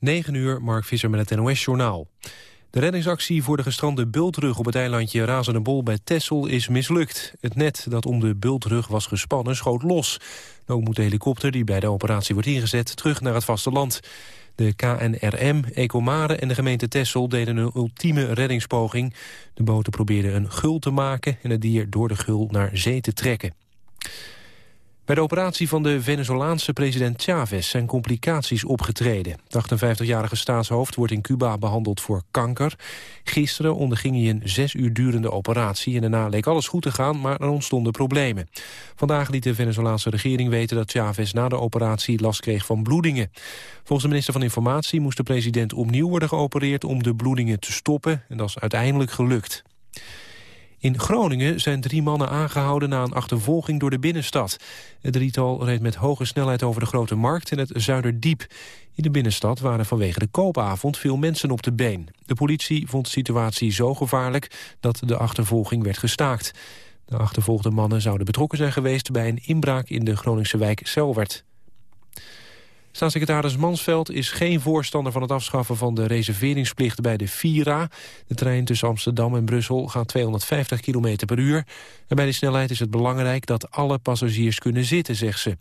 9 uur, Mark Visser met het NOS-journaal. De reddingsactie voor de gestrande bultrug op het eilandje Razendebol bij Texel is mislukt. Het net dat om de bultrug was gespannen schoot los. Ook moet de helikopter die bij de operatie wordt ingezet terug naar het vasteland. De KNRM, Ecomare en de gemeente Texel deden een ultieme reddingspoging. De boten probeerden een gul te maken en het dier door de gul naar zee te trekken. Bij de operatie van de Venezolaanse president Chavez zijn complicaties opgetreden. Het 58-jarige staatshoofd wordt in Cuba behandeld voor kanker. Gisteren onderging hij een zes uur durende operatie... en daarna leek alles goed te gaan, maar er ontstonden problemen. Vandaag liet de Venezolaanse regering weten dat Chavez na de operatie last kreeg van bloedingen. Volgens de minister van Informatie moest de president opnieuw worden geopereerd... om de bloedingen te stoppen en dat is uiteindelijk gelukt. In Groningen zijn drie mannen aangehouden na een achtervolging door de binnenstad. Het drietal reed met hoge snelheid over de Grote Markt en het Zuiderdiep. In de binnenstad waren vanwege de koopavond veel mensen op de been. De politie vond de situatie zo gevaarlijk dat de achtervolging werd gestaakt. De achtervolgde mannen zouden betrokken zijn geweest bij een inbraak in de Groningse wijk Selwert. Staatssecretaris Mansveld is geen voorstander van het afschaffen van de reserveringsplicht bij de Vira. De trein tussen Amsterdam en Brussel gaat 250 km per uur. En bij de snelheid is het belangrijk dat alle passagiers kunnen zitten, zegt ze.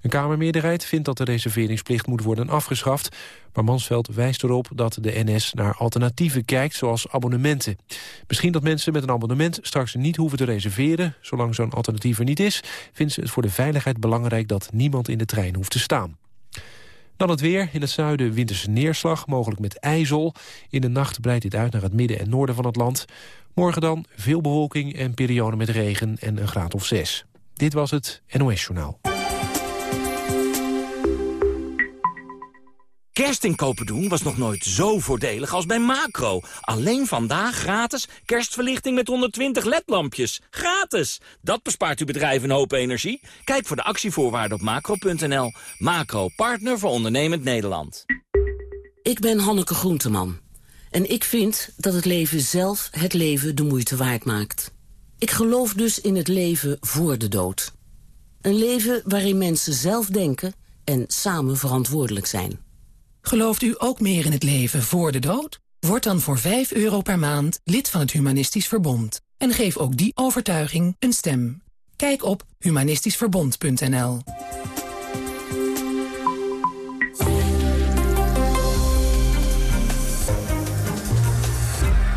Een Kamermeerderheid vindt dat de reserveringsplicht moet worden afgeschaft. Maar Mansveld wijst erop dat de NS naar alternatieven kijkt, zoals abonnementen. Misschien dat mensen met een abonnement straks niet hoeven te reserveren. Zolang zo'n alternatief er niet is, vindt ze het voor de veiligheid belangrijk dat niemand in de trein hoeft te staan. Dan het weer. In het zuiden winterse neerslag, mogelijk met ijzel. In de nacht breidt dit uit naar het midden en noorden van het land. Morgen dan veel bewolking en periode met regen en een graad of zes. Dit was het NOS Journaal. Kerstinkopen doen was nog nooit zo voordelig als bij Macro. Alleen vandaag gratis kerstverlichting met 120 ledlampjes. Gratis! Dat bespaart uw bedrijf een hoop energie. Kijk voor de actievoorwaarden op macro.nl. Macro, partner voor ondernemend Nederland. Ik ben Hanneke Groenteman. En ik vind dat het leven zelf het leven de moeite waard maakt. Ik geloof dus in het leven voor de dood. Een leven waarin mensen zelf denken en samen verantwoordelijk zijn. Gelooft u ook meer in het leven voor de dood? Word dan voor 5 euro per maand lid van het Humanistisch Verbond. En geef ook die overtuiging een stem. Kijk op humanistischverbond.nl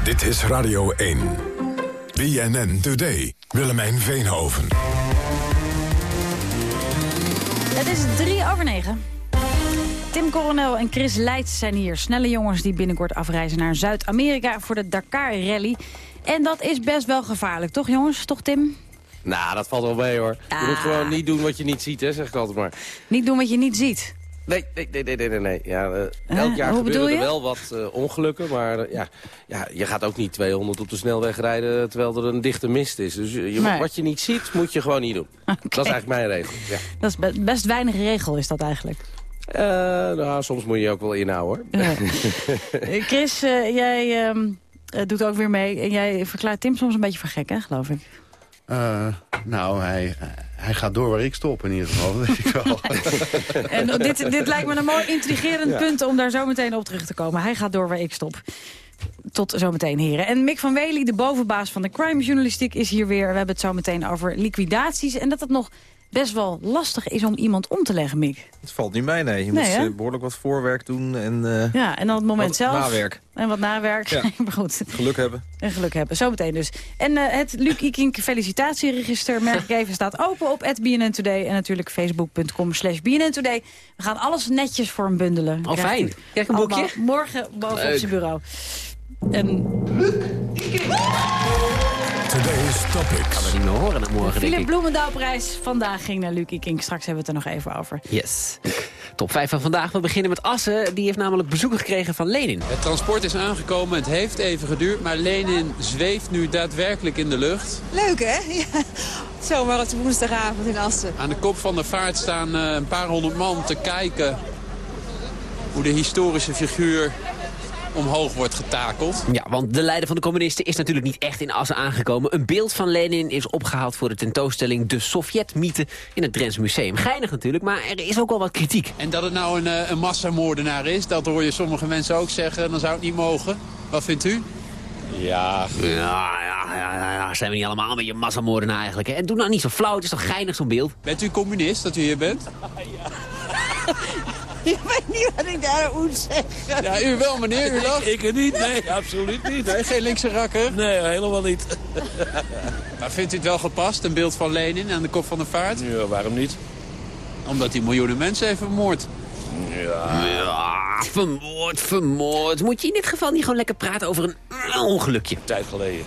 Dit is Radio 1. BNN Today. Willemijn Veenhoven. Het is drie over negen. Tim Coronel en Chris Leits zijn hier. Snelle jongens die binnenkort afreizen naar Zuid-Amerika voor de Dakar Rally. En dat is best wel gevaarlijk, toch jongens? Toch Tim? Nou, dat valt wel mee hoor. Je moet gewoon niet doen wat je niet ziet, hè, zeg ik altijd maar. Niet doen wat je niet ziet? Nee, nee, nee, nee, nee. nee. Ja, uh, elk jaar gebeuren er wel wat uh, ongelukken, maar uh, ja, ja, je gaat ook niet 200 op de snelweg rijden terwijl er een dichte mist is. Dus je, nee. wat je niet ziet, moet je gewoon niet doen. Okay. Dat is eigenlijk mijn regel. Ja. Dat is best weinig regel, is dat eigenlijk. Uh, nou, soms moet je ook wel inhouden. hoor. Ja. Chris, uh, jij uh, doet ook weer mee. En jij verklaart Tim soms een beetje voor gek, hè, geloof ik. nou, hij, hij gaat door waar ik stop in ieder geval. Dat weet ik wel. en dit, dit lijkt me een mooi intrigerend ja. punt om daar zo meteen op terug te komen. Hij gaat door waar ik stop. Tot zometeen, heren. En Mick van Wely, de bovenbaas van de crime-journalistiek, is hier weer. We hebben het zo meteen over liquidaties. En dat het nog best wel lastig is om iemand om te leggen, Mick. Het valt niet mij, nee. Je nee, moet hè? behoorlijk wat voorwerk doen. En, uh, ja, en dan het moment wat zelf. nawerk. En wat nawerk. Ja. maar goed. Geluk hebben. En geluk hebben, zometeen dus. En uh, het Luc Ikink felicitatieregister, merk ik even, staat open op BNN Today. En natuurlijk facebook.com slash BNN Today. We gaan alles netjes voor hem bundelen. Oh, fijn. Krijg een boekje? Morgen boven op zijn bureau. En... Today's Topics. Gaan we niet meer horen morgen, denk Philip. Bloemendaalprijs vandaag ging naar Luc Ikink. Straks hebben we het er nog even over. Yes. Top 5 van vandaag. We beginnen met Assen. Die heeft namelijk bezoek gekregen van Lenin. Het transport is aangekomen. Het heeft even geduurd. Maar Lenin zweeft nu daadwerkelijk in de lucht. Leuk, hè? Ja. Zomaar op de woensdagavond in Assen. Aan de kop van de vaart staan een paar honderd man te kijken... hoe de historische figuur omhoog wordt getakeld. Ja, want de leider van de communisten is natuurlijk niet echt in Assen aangekomen. Een beeld van Lenin is opgehaald voor de tentoonstelling De Sovjet-mythe in het Drents Museum. Geinig natuurlijk, maar er is ook wel wat kritiek. En dat het nou een, eh, een massamoordenaar is, dat hoor je sommige mensen ook zeggen. Dan zou het niet mogen. Wat vindt u? Ja. Ja, ja, ja, ja, zijn we niet allemaal een beetje massamoordenaar eigenlijk. Hè? En doe nou niet zo flauw, het is toch geinig zo'n beeld. Bent u communist dat u hier bent? Ik weet niet wat ik daar moet zeggen. Ja, u wel, meneer. U lacht. Ik, ik niet, nee, absoluut niet. Nee, geen linkse rakker? Nee, helemaal niet. maar vindt u het wel gepast, een beeld van Lenin aan de kop van de vaart? Ja, waarom niet? Omdat hij miljoenen mensen heeft vermoord. Ja. ja, vermoord, vermoord. Moet je in dit geval niet gewoon lekker praten over een ongelukje? Tijd geleden.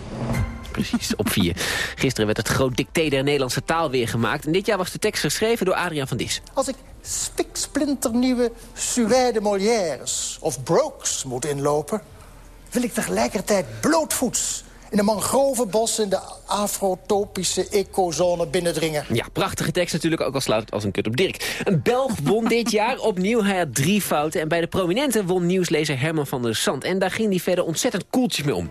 Precies, op vier. Gisteren werd het groot dicté der Nederlandse taal weer gemaakt. En dit jaar was de tekst geschreven door Adriaan van Dis. Als ik spiksplinternieuwe suède Molières of Brooks moet inlopen... wil ik tegelijkertijd blootvoets in de mangrovenbos in de afrotopische ecozone binnendringen. Ja, prachtige tekst natuurlijk, ook al sluit het als een kut op Dirk. Een Belg won dit jaar opnieuw, hij had drie fouten. En bij de prominenten won nieuwslezer Herman van der Sand. En daar ging hij verder ontzettend koeltjes mee om.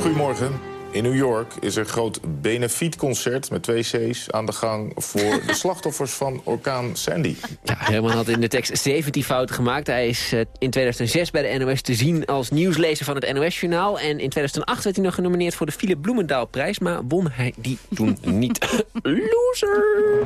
Goedemorgen. In New York is er een groot benefietconcert met twee C's aan de gang... voor de slachtoffers van orkaan Sandy. Ja, Herman had in de tekst 17 fouten gemaakt. Hij is eh, in 2006 bij de NOS te zien als nieuwslezer van het NOS-journaal. En in 2008 werd hij nog genomineerd voor de Philip Bloemendaal-prijs... maar won hij die toen niet. Loser!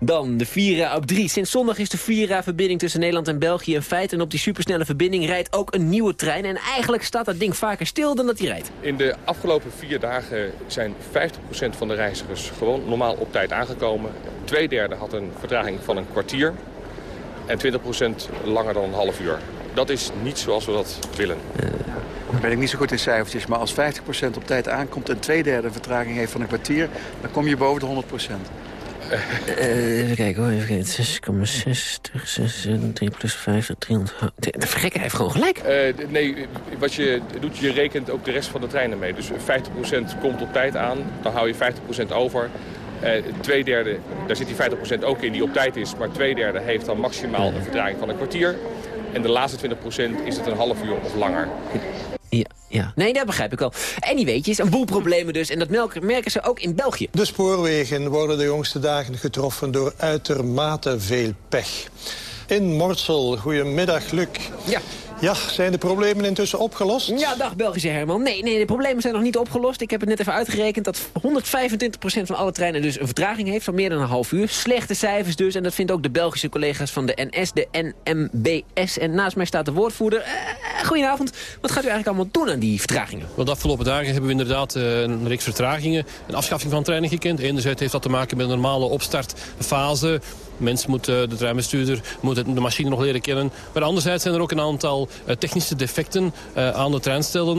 Dan de Vira op 3. Sinds zondag is de Vira-verbinding tussen Nederland en België een feit. En op die supersnelle verbinding rijdt ook een nieuwe trein. En eigenlijk staat dat ding vaker stil dan dat hij rijdt. In de afgelopen vier dagen zijn 50% van de reizigers gewoon normaal op tijd aangekomen. Tweederde had een vertraging van een kwartier. En 20% langer dan een half uur. Dat is niet zoals we dat willen. Dan ben ik niet zo goed in cijfertjes, maar als 50% op tijd aankomt... en twee derde vertraging heeft van een kwartier... dan kom je boven de 100%. Uh, even kijken hoor, even kijken. 6,60, 6, 3 plus 50, 300... De, de heeft gewoon gelijk. Uh, nee, wat je doet, je rekent ook de rest van de treinen mee. Dus 50% komt op tijd aan, dan hou je 50% over. Uh, twee derde, daar zit die 50% ook in die op tijd is. Maar twee derde heeft dan maximaal een vertraging van een kwartier. En de laatste 20% is het een half uur of langer. Ja, ja. Nee, dat begrijp ik wel. En die weetjes, een boel problemen dus. En dat merken ze ook in België. De spoorwegen worden de jongste dagen getroffen door uitermate veel pech. In Mortsel, goedemiddag, Luc. Ja. Ja, zijn de problemen intussen opgelost? Ja, dag Belgische Herman. Nee, nee, de problemen zijn nog niet opgelost. Ik heb het net even uitgerekend dat 125% van alle treinen dus een vertraging heeft van meer dan een half uur. Slechte cijfers dus. En dat vindt ook de Belgische collega's van de NS, de NMBS. En naast mij staat de woordvoerder. Uh, goedenavond. Wat gaat u eigenlijk allemaal doen aan die vertragingen? Wel, de afgelopen dagen hebben we inderdaad uh, een reeks vertragingen. Een afschaffing van treinen gekend. Enerzijds heeft dat te maken met een normale opstartfase. Mensen moeten, de treinbestuurder moet de machine nog leren kennen. Maar anderzijds zijn er ook een aantal uh, technische defecten uh, aan de treinstellen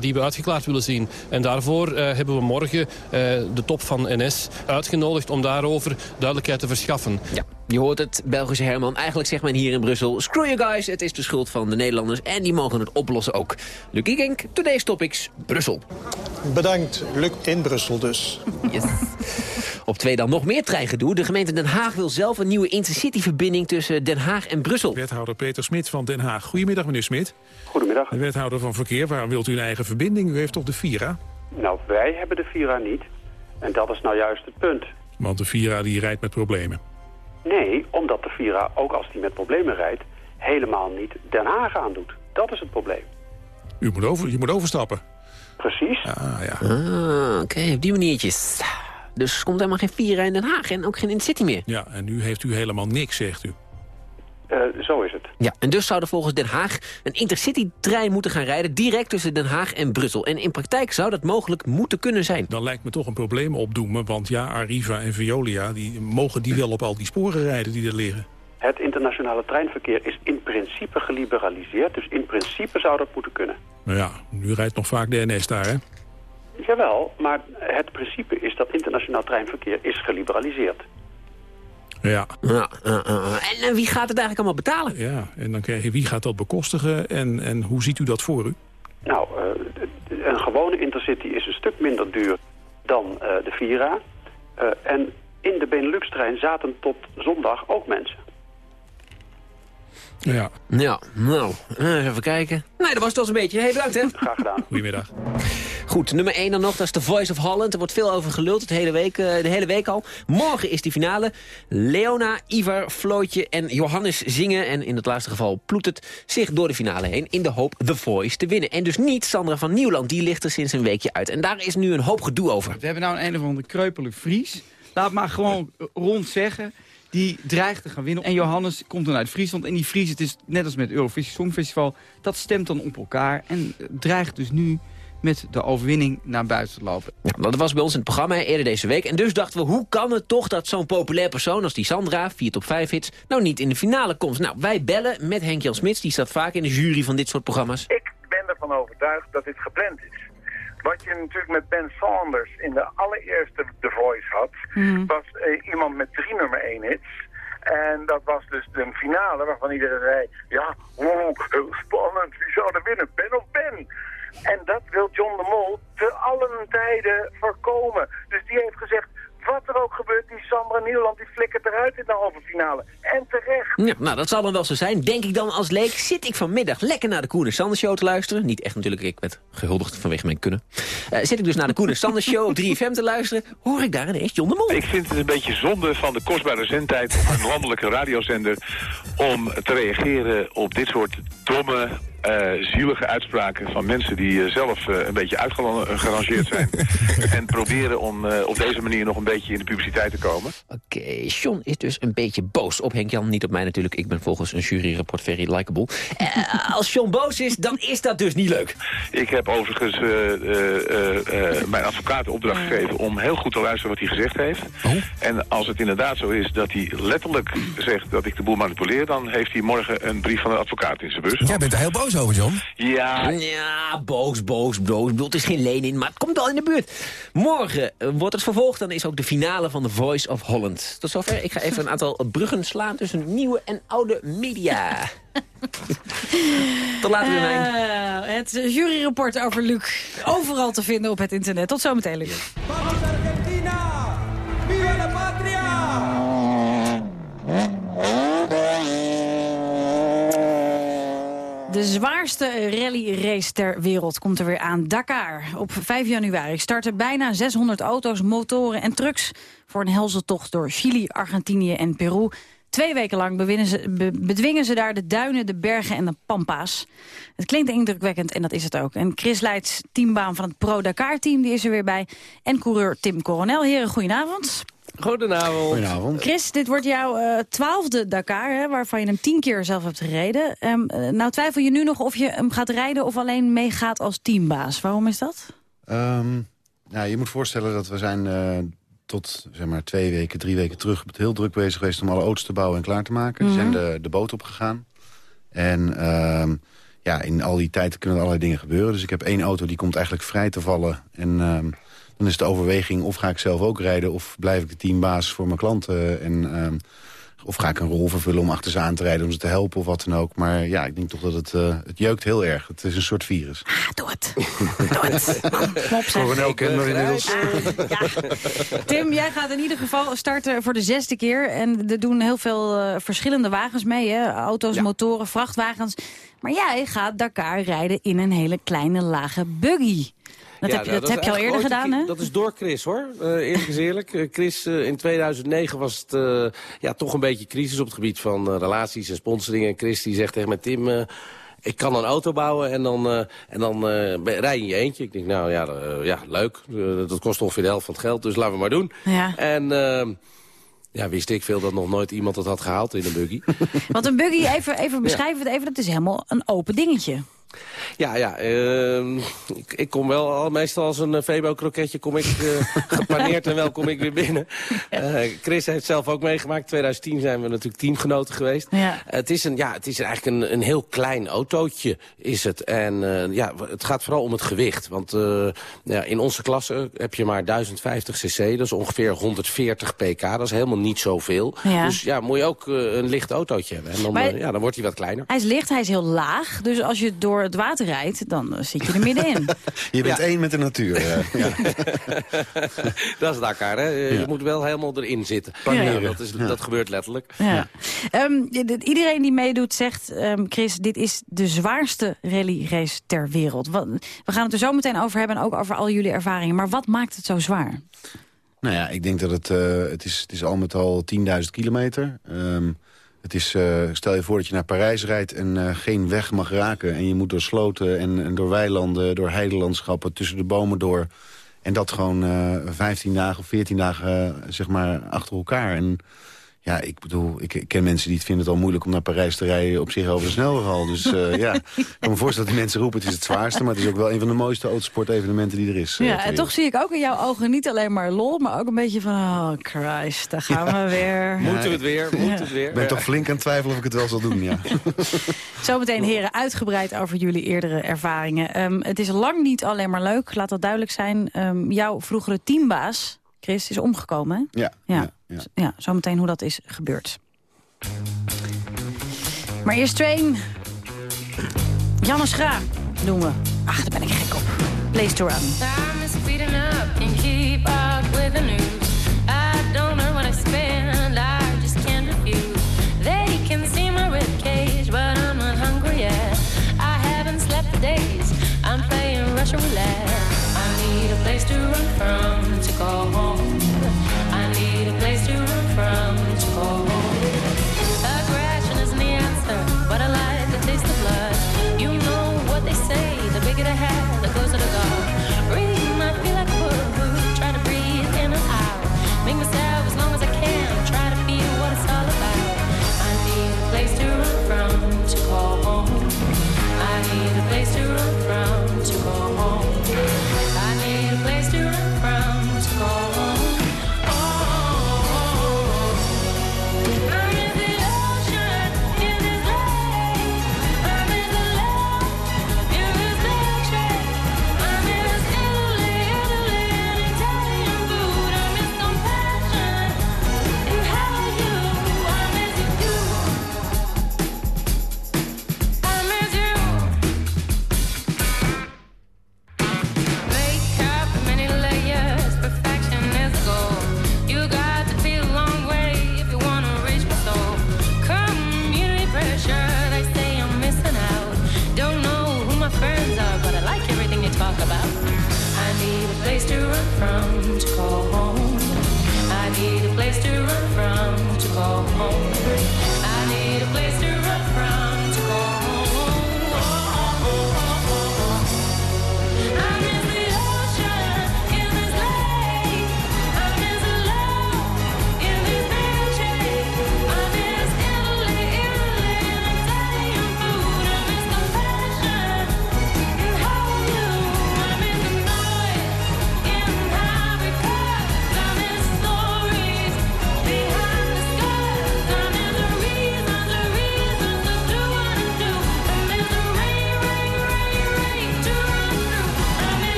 die we uitgeklaard willen zien. En daarvoor hebben we morgen de top van NS uitgenodigd om daarover duidelijkheid te verschaffen. Ja. Je hoort het, Belgische Herman. Eigenlijk zegt men hier in Brussel... Screw you guys, het is de schuld van de Nederlanders... en die mogen het oplossen ook. Lucky Genk, Today's Topics, Brussel. Bedankt, Luc in Brussel dus. Yes. Op twee dan nog meer treingedoe. De gemeente Den Haag wil zelf een nieuwe intercity-verbinding... tussen Den Haag en Brussel. Wethouder Peter Smit van Den Haag. Goedemiddag, meneer Smit. Goedemiddag. De wethouder van Verkeer, waarom wilt u een eigen verbinding? U heeft toch de Vira? Nou, wij hebben de Vira niet. En dat is nou juist het punt. Want de Vira die rijdt met problemen. Nee, omdat de Vira, ook als die met problemen rijdt... helemaal niet Den Haag aandoet. Dat is het probleem. U moet over, je moet overstappen. Precies. Ah, ja. Ah, oké, okay, op die maniertjes. Dus komt helemaal geen Vira in Den Haag en ook geen City meer. Ja, en nu heeft u helemaal niks, zegt u. Uh, zo is het. Ja, en dus zou er volgens Den Haag een intercity-trein moeten gaan rijden... direct tussen Den Haag en Brussel. En in praktijk zou dat mogelijk moeten kunnen zijn. Dan lijkt me toch een probleem opdoemen, want ja, Arriva en Veolia... Die, mogen die wel op al die sporen rijden die er liggen? Het internationale treinverkeer is in principe geliberaliseerd. Dus in principe zou dat moeten kunnen. Nou ja, nu rijdt nog vaak de NS daar, hè? Jawel, maar het principe is dat internationaal treinverkeer is geliberaliseerd. Ja. ja en, en wie gaat het eigenlijk allemaal betalen? Ja, en dan krijg je wie gaat dat bekostigen en, en hoe ziet u dat voor u? Nou, uh, een gewone intercity is een stuk minder duur dan uh, de Vira. Uh, en in de Benelux-trein zaten tot zondag ook mensen. Ja. Ja, nou, eh, even kijken. Nee, dat was het al een beetje. Hey, bedankt hè. Graag gedaan. Goedemiddag. Goed, nummer 1 dan nog, dat is The Voice of Holland. Er wordt veel over geluld het hele week, eh, de hele week al. Morgen is die finale. Leona, Ivar, Flootje en Johannes zingen. En in het laatste geval ploet het zich door de finale heen... in de hoop The Voice te winnen. En dus niet Sandra van Nieuwland, die ligt er sinds een weekje uit. En daar is nu een hoop gedoe over. We hebben nou een, een of andere kreupele Fries. Laat maar gewoon rond zeggen die dreigt te gaan winnen. En Johannes komt dan uit Friesland. En die Fries, het is net als met het Eurovisie Songfestival... dat stemt dan op elkaar en dreigt dus nu met de overwinning naar buiten te lopen. Ja, dat was bij ons in het programma eerder deze week. En dus dachten we, hoe kan het toch dat zo'n populair persoon als die Sandra... 4 top 5 hits, nou niet in de finale komt? Nou, wij bellen met Henk-Jan Smits. Die staat vaak in de jury van dit soort programma's. Ik ben ervan overtuigd dat dit gepland is. Wat je natuurlijk met Ben Saunders in de allereerste The Voice had... was eh, iemand met drie nummer 1 hits... En dat was dus de finale waarvan iedereen zei... ja, wow, heel spannend, wie zou er winnen, Ben of Ben? En dat wil John de Mol te allen tijden voorkomen. Dus die heeft gezegd, wat er ook gebeurt, die Sandra Nieuwland die flikkert eruit in de halve finale. En terecht. Ja, nou, dat zal dan wel zo zijn. Denk ik dan als leek, zit ik vanmiddag lekker naar de Koen en Sanders Show te luisteren. Niet echt natuurlijk, ik werd gehuldigd vanwege mijn kunnen. Uh, zit ik dus naar de Koen en Sanders Show op 3FM te luisteren, hoor ik daar ineens John de Mol. Ik vind het een beetje zonde van de kostbare zendtijd van een landelijke radiozender... om te reageren op dit soort domme uh, zielige uitspraken van mensen die uh, zelf uh, een beetje uitgerangeerd zijn. en proberen om op deze manier nog een beetje in de publiciteit te komen. Oké, okay, John is dus een beetje boos op Henk-Jan. Niet op mij natuurlijk, ik ben volgens een juryrapport very likable. als John boos is, dan is dat dus niet leuk. Ik heb overigens mijn advocaat de opdracht gegeven om heel goed te luisteren wat hij gezegd heeft. Oh? En als het inderdaad zo is dat hij letterlijk zegt dat ik de boel manipuleer... dan heeft hij morgen een brief van de advocaat in zijn bus. Jij bent er heel boos over, John. Ja. Ja, boos, boos, boos. Ik bedoel, het is geen Lenin, maar het komt wel in de buurt. Morgen uh, wordt het vervolgd. Dan is ook de finale van The Voice of Holland. Tot zover. Ik ga even een aantal bruggen slaan tussen nieuwe en oude media. Tot later, Willemijn. Uh, het juryrapport over Luc. Overal te vinden op het internet. Tot zometeen, Luc. Vamos Argentina! Viva la patria! De zwaarste rallyrace ter wereld komt er weer aan. Dakar. Op 5 januari starten bijna 600 auto's, motoren en trucks... voor een helse tocht door Chili, Argentinië en Peru. Twee weken lang bedwingen ze daar de duinen, de bergen en de pampa's. Het klinkt indrukwekkend en dat is het ook. En Chris Leids, teambaan van het Pro-Dakar-team, die is er weer bij. En coureur Tim Coronel. Heren, goedenavond. Goedenavond. Goedenavond. Chris, dit wordt jouw uh, twaalfde Dakar, hè, waarvan je hem tien keer zelf hebt gereden. Um, uh, nou twijfel je nu nog of je hem gaat rijden of alleen meegaat als teambaas. Waarom is dat? Um, nou, je moet voorstellen dat we zijn uh, tot zeg maar, twee weken, drie weken terug... heel druk bezig geweest om alle auto's te bouwen en klaar te maken. Mm -hmm. Die zijn de, de boot opgegaan. En um, ja, in al die tijd kunnen er allerlei dingen gebeuren. Dus ik heb één auto die komt eigenlijk vrij te vallen. En dan is de overweging of ga ik zelf ook rijden... of blijf ik de teambaas voor mijn klanten. En, uh, of ga ik een rol vervullen om achter ze aan te rijden... om ze te helpen of wat dan ook. Maar ja, ik denk toch dat het, uh, het jeukt heel erg. Het is een soort virus. Ah, doe het. doe het. Kom op, Coronel inmiddels. Uh, ja. Tim, jij gaat in ieder geval starten voor de zesde keer. En er doen heel veel uh, verschillende wagens mee. Hè? Auto's, ja. motoren, vrachtwagens. Maar jij gaat Dakar rijden in een hele kleine lage buggy. Dat ja, heb je, nou, dat heb je al eerder gedaan, hè? Dat is door Chris, hoor. Uh, eerlijk is eerlijk. Uh, Chris, uh, in 2009 was het uh, ja, toch een beetje crisis op het gebied van relaties en sponsoring. En Chris die zegt tegen mij, Tim, ik kan een auto bouwen en dan, en dan rij je in je eentje. Ik denk, nou ja, ja leuk. dat kost ongeveer de helft van het geld, dus laten we maar doen. Ja. En... Ja, wist ik veel dat nog nooit iemand het had gehaald in een buggy. Want een buggy, even, even beschrijven het even, dat is helemaal een open dingetje. Ja, ja. Uh, ik, ik, kom wel al meestal als een uh, Febo-kroketje kom ik uh, gepaneerd en wel kom ik weer binnen. Uh, Chris heeft zelf ook meegemaakt. 2010 zijn we natuurlijk teamgenoten geweest. Ja. het is, een, ja, het is eigenlijk een, een heel klein autootje is het. En ja, het gaat vooral om het gewicht. Want ja, in onze klasse heb je maar 1050 cc. Dat is ongeveer 140 pk. Dat is helemaal niet zoveel. Ja. Dus ja, moet je ook een licht autootje hebben. En dan, maar, ja, dan wordt hij wat kleiner. Hij is licht, hij is heel laag. Dus als je door het water rijdt, dan zit je er middenin. je bent Ja. één met de natuur. Ja. Dat is Dakar, hè? Je Ja. moet wel helemaal erin zitten. Paneren. Dat, is, dat gebeurt letterlijk. Ja. Ehm, iedereen die meedoet zegt, um, Chris, dit is de zwaarste rallyrace ter wereld. we gaan het er zo meteen over hebben en ook over al jullie ervaringen. Maar wat maakt het zo zwaar? Nou ja, ik denk dat het, uh, het, is, het is al met al 10.000 kilometer. Um, het is, uh, stel je voor dat je naar Parijs rijdt en uh, geen weg mag raken. En je moet door sloten en, en door weilanden, door heidelandschappen, tussen de bomen door. En dat gewoon uh, 15 dagen of 14 dagen zeg maar achter elkaar. En ja, ik bedoel, ik, ken mensen die het vinden het al moeilijk om naar Parijs te rijden op zich over de snelweg al. Dus uh, ja, ik kan me voorstellen dat die mensen roepen het is het zwaarste, maar het is ook wel een van de mooiste autosportevenementen die er is. Ja, uh, en toch zie ik ook in jouw ogen niet alleen maar lol, maar ook een beetje van, oh Christ, daar gaan ja. we weer. Moeten we het weer, moeten het weer. Ik ben toch flink aan het twijfelen of ik het wel zal doen, ja. Zometeen heren, uitgebreid over jullie eerdere ervaringen. Um, het is lang niet alleen maar leuk, laat dat duidelijk zijn. Um, jouw vroegere teambaas, Chris, is omgekomen. Ja. ja. Ja. ja, zometeen hoe dat is gebeurd. Maar eerst Train. Janne Schra doen we. Ach, daar ben ik gek op. Place to run. Time is speeding up and keep up with the news. I don't know what I spend, I just can't refuse. They can see my ribcage, but I'm not hungry yet. I haven't slept for days, I'm playing Russian roulette. I need a place to run from, to go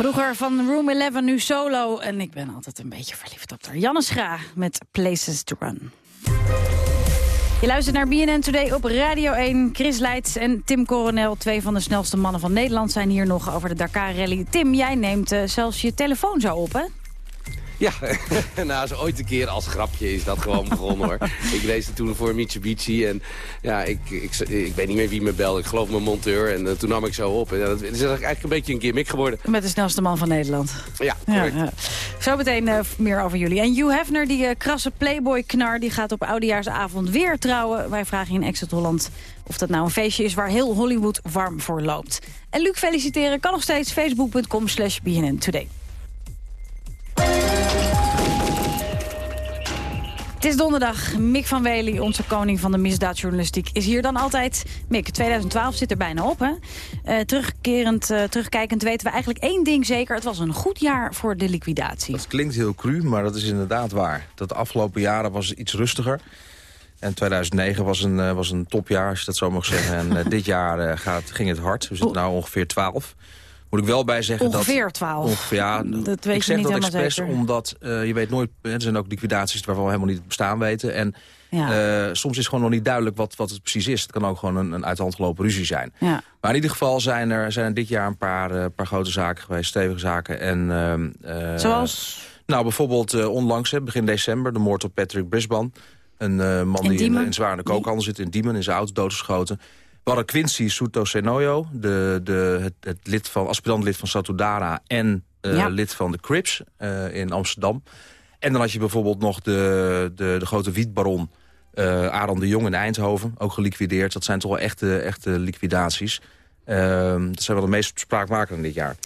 Vroeger van Room 11, nu solo. En ik ben altijd een beetje verliefd op haar. Janne Schra met Places to Run. Je luistert naar BNN Today op Radio 1. Chris Leits en Tim Coronel, twee van de snelste mannen van Nederland... zijn hier nog over de Dakar Rally. Tim, jij neemt uh, zelfs je telefoon zo op, hè? Ja, nou, zo ooit een keer als grapje is dat gewoon begonnen hoor. Ik race toen voor Mitsubishi en ja, ik, ik, ik, weet niet meer wie me belde. Ik geloof mijn monteur en uh, toen nam ik zo op. En dat is eigenlijk een beetje een gimmick geworden. Met de snelste man van Nederland. Ja, ja, ja. Zo meteen uh, meer over jullie. En Hugh Hefner, die uh, krasse playboy-knar, die gaat op oudejaarsavond weer trouwen. Wij vragen in Exit Holland of dat nou een feestje is waar heel Hollywood warm voor loopt. En Luc feliciteren kan nog steeds facebook.com slash BNN Today. Het is donderdag. Mick van Wely, onze koning van de misdaadjournalistiek, is hier dan altijd. Mick, 2012 zit er bijna op, hè? Uh, terugkerend, uh, terugkijkend weten we eigenlijk één ding zeker. Het was een goed jaar voor de liquidatie. Dat klinkt heel cru, maar dat is inderdaad waar. Dat de afgelopen jaren was iets rustiger. En 2009 was een, uh, was een topjaar, als je dat zo mag zeggen. En dit jaar gaat, ging het hard. We zitten nu ongeveer 12. Moet ik wel bij zeggen ongeveer dat... 12. Ongeveer ja, dat weet ik zeg niet dat expres zeker. omdat uh, je weet nooit... Er zijn ook liquidaties waarvan we helemaal niet het bestaan weten. En ja. uh, soms is gewoon nog niet duidelijk wat, wat het precies is. Het kan ook gewoon een, een uit de hand gelopen ruzie zijn. Ja. Maar in ieder geval zijn er, zijn er dit jaar een paar, uh, paar grote zaken geweest. Stevige zaken. En, Zoals? Nou, bijvoorbeeld onlangs, hè, begin december... de moord op Patrick Brisbane. Een man in die in, in zware kookhandel zit in Diemen. In zijn auto doodgeschoten. We hadden Quincy Souto Senoyo, de, de, het, het lid van, aspirant-lid van Satudara... en uh, Ja. lid van de Crips uh, in Amsterdam. En dan had je bijvoorbeeld nog de, de, de grote wietbaron uh, Aran de Jong in Eindhoven. Ook geliquideerd. Dat zijn toch wel echte, echte liquidaties. Ehm, dat zijn wel de meest spraakmakende dit jaar.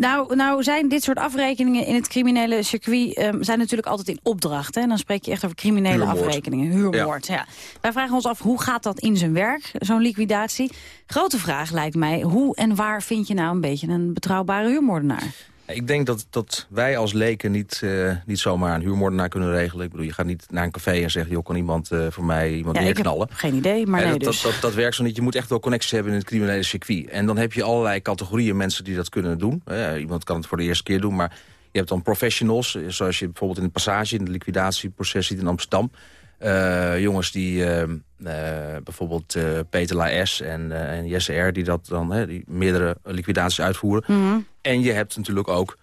Nou, nou zijn dit soort afrekeningen in het criminele circuit... ehm, zijn natuurlijk altijd in opdracht. Hè? En dan spreek je echt over criminele Huurmoord. afrekeningen. Huurmoord, ja. Wij vragen ons af, hoe gaat dat in zijn werk, zo'n liquidatie? Grote vraag lijkt mij, hoe en waar vind je nou een beetje een betrouwbare huurmoordenaar? Ik denk dat, dat wij als leken niet, uh, niet zomaar een huurmoordenaar kunnen regelen. Ik bedoel, je gaat niet naar een café en zeggen... joh, kan iemand uh, voor mij iemand Ja, ik heb neerknallen? geen idee, maar Eh, nee dat, dus. dat, dat, dat werkt zo niet. Je moet echt wel connecties hebben in het criminele circuit. En dan heb je allerlei categorieën mensen die dat kunnen doen. Eh, iemand kan het voor de eerste keer doen, maar je hebt dan professionals. eh, Zoals je bijvoorbeeld in de passage, in het liquidatieproces ziet in Amsterdam. Eh, jongens die eh, eh, bijvoorbeeld eh, Peter Laes en, en Jesse R. die dat dan hè, die meerdere liquidaties uitvoeren. Mhm. En je hebt natuurlijk ook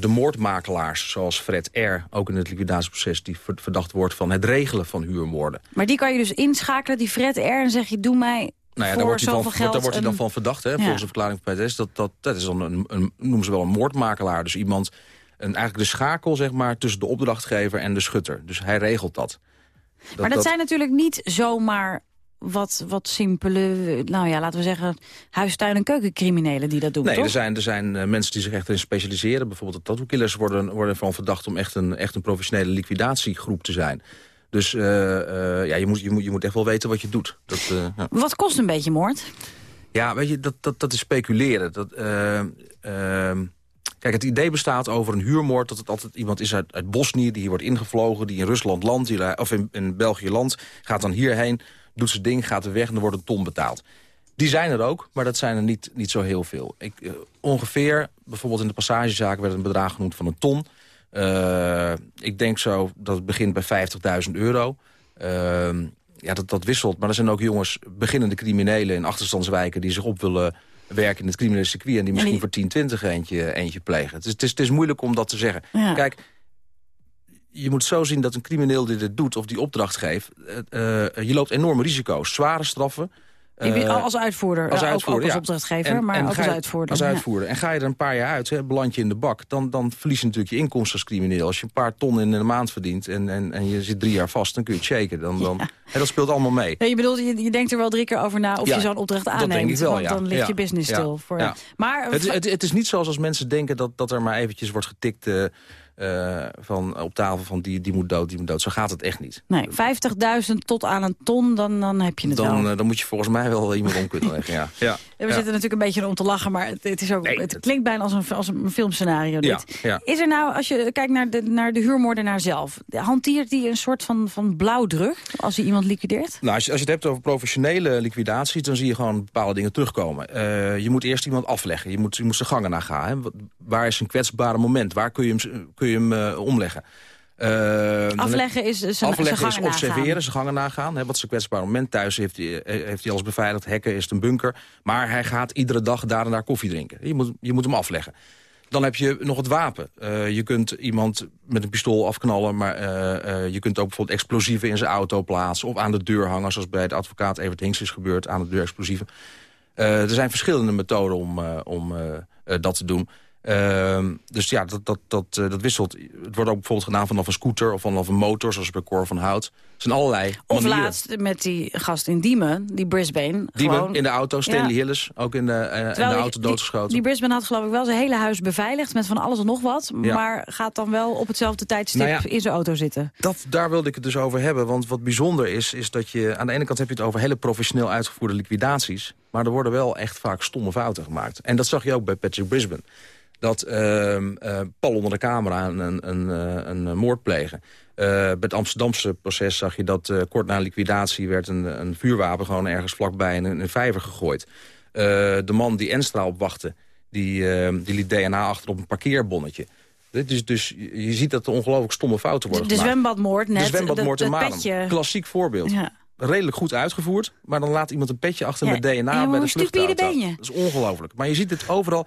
de moordmakelaars, zoals Fred R. ook in het liquidatieproces, die ver- verdacht wordt van het regelen van huurmoorden. Maar die kan je dus inschakelen, die Fred R. En zeg je, doe mij Nou ja, daar wordt hij, dan, geld... daar wordt hij dan van verdacht, hè, Ja. volgens de verklaring van PTS. Dat, dat, dat is dan een, een, noemen ze wel een moordmakelaar. Dus iemand, een, eigenlijk de schakel zeg maar, tussen de opdrachtgever en de schutter. Dus hij regelt dat. Maar dat, zijn natuurlijk niet zomaar wat, wat simpele, nou ja, laten we zeggen... huistuin- en keukencriminelen die dat doen, Nee, toch? er zijn, er zijn eh, mensen die zich echt erin specialiseren. Bijvoorbeeld de tattoo-killers worden, worden ervan verdacht... om echt een, echt een professionele liquidatiegroep te zijn. Dus eh, eh, ja, je, moet, je, moet, je moet echt wel weten wat je doet. Dat, ja. Wat kost een beetje moord? Ja, weet je, dat, dat, dat is speculeren. Dat, kijk, het idee bestaat over een huurmoord... dat het altijd iemand is uit, Bosnië die hier wordt ingevlogen... die in Rusland landt, of in, in België landt... gaat dan hierheen, doet zijn ding, gaat er weg en er wordt een ton betaald. Die zijn er ook, maar dat zijn er niet, niet zo heel veel. Ik, eh, ongeveer, bijvoorbeeld in de passagezaak... werd een bedrag genoemd van een ton. Eh, ik denk zo dat het begint bij 50.000 euro. Ehm, ja, dat, dat wisselt. Maar er zijn ook jongens, beginnende criminelen in achterstandswijken... die zich op willen werken in het criminele circuit... en die misschien voor 10, 20 eentje, eentje plegen. Het is, het, is, het is moeilijk om dat te zeggen. Ja. Kijk, je moet zo zien dat een crimineel die dit doet... of die opdracht geeft, eh, eh, je loopt enorme risico's. Zware straffen. Eh, als uitvoerder, als eh, ook- uitvoerder, ook als opdrachtgever, En- maar en ook als uitvoerder. Als uitvoerder. En ga je er een paar jaar uit, hè, beland je in de bak... Dan, dan verlies je natuurlijk je inkomsten als crimineel. Als je een paar ton in een maand verdient en, en, en je zit drie jaar vast... dan kun je het shaken. Dan, dan, hè, dat speelt allemaal mee. Ja, je bedoelt, je, je denkt er wel drie keer over na of je zo'n opdracht dat aanneemt. denk ik wel, want dan ligt je business stil. Voor, ja. Maar Het, het, het is niet zoals als mensen denken dat, dat er maar eventjes wordt getikt... eh, eh, van, op tafel van die, die moet dood, die moet dood. Zo gaat het echt niet. nee, 50.000 tot aan een ton, dan, dan heb je het Dan, wel. eh, dan moet je volgens mij wel iemand om kunnen leggen. Ja. Ja. We Ja. zitten natuurlijk een beetje om te lachen, maar het, het, is ook, Nee, het klinkt bijna als een, als een filmscenario. Dit. ja. Is er nou, als je kijkt naar de, naar de huurmoordenaar zelf, hanteert die een soort van, van blauwdruk als hij iemand liquideert? Nou, als je, als je het hebt over professionele liquidaties... dan zie je gewoon bepaalde dingen terugkomen. Eh, je moet eerst iemand afleggen. Je moet, je moet zijn gangen nagaan. Hè. Wat- Waar is een kwetsbare moment? Waar kun je hem, kun je hem eh, omleggen? Eh, dan Afleggen is zijn, Afleggen observeren, zijn gangen nagaan. Hè, wat is een kwetsbaar moment? Thuis heeft hij, eh, heeft hij alles beveiligd, hekken is het een bunker. Maar hij gaat iedere dag daar en daar koffie drinken. Je moet, je moet hem afleggen. Dan heb je nog het wapen. Eh, je kunt iemand met een pistool afknallen... maar eh, je kunt ook bijvoorbeeld explosieven in zijn auto plaatsen... of aan de deur hangen, zoals bij de advocaat Evert Hinks is gebeurd... aan de deur explosieven. Er zijn verschillende methoden om, om dat te doen. Ehm, dus ja, dat, dat, dat, eh, dat wisselt. Het wordt ook bijvoorbeeld gedaan vanaf een scooter of vanaf een motor, zoals bij Cor van Hout. Er zijn allerlei Of manieren. laatst met die gast in Diemen, die Brisbane. Diemen gewoon... in de auto, Stanley Ja. Hillis, ook in de, eh, in de auto die- doodgeschoten. Die, die Brisbane had geloof ik wel zijn hele huis beveiligd met van alles en nog wat. Ja. Maar gaat dan wel op hetzelfde tijdstip Nou ja. in zijn auto zitten. Dat, daar wilde ik het dus over hebben. Want wat bijzonder is, is dat je... Aan de ene kant heb je het over hele professioneel uitgevoerde liquidaties. Maar er worden wel echt vaak stomme fouten gemaakt. En dat zag je ook bij Patrick Brisbane. Dat ehm eh, pal onder de camera een, een, een, eh, een, moord plegen. Eh, bij het Amsterdamse proces zag je dat kort na liquidatie... werd een, een vuurwapen gewoon ergens vlakbij in een, een vijver gegooid. De man die Enstra opwachtte, die, eh, die liet DNA achter op een parkeerbonnetje. Dit is dus, je ziet dat er ongelooflijk stomme fouten worden De gemaakt. zwembadmoord net. De zwembadmoord Marum. petje. Klassiek voorbeeld. Ja. Redelijk goed uitgevoerd, maar dan laat iemand een petje achter Ja, met DNA bij de vluchtauto. Dat is ongelooflijk. Maar je ziet het overal.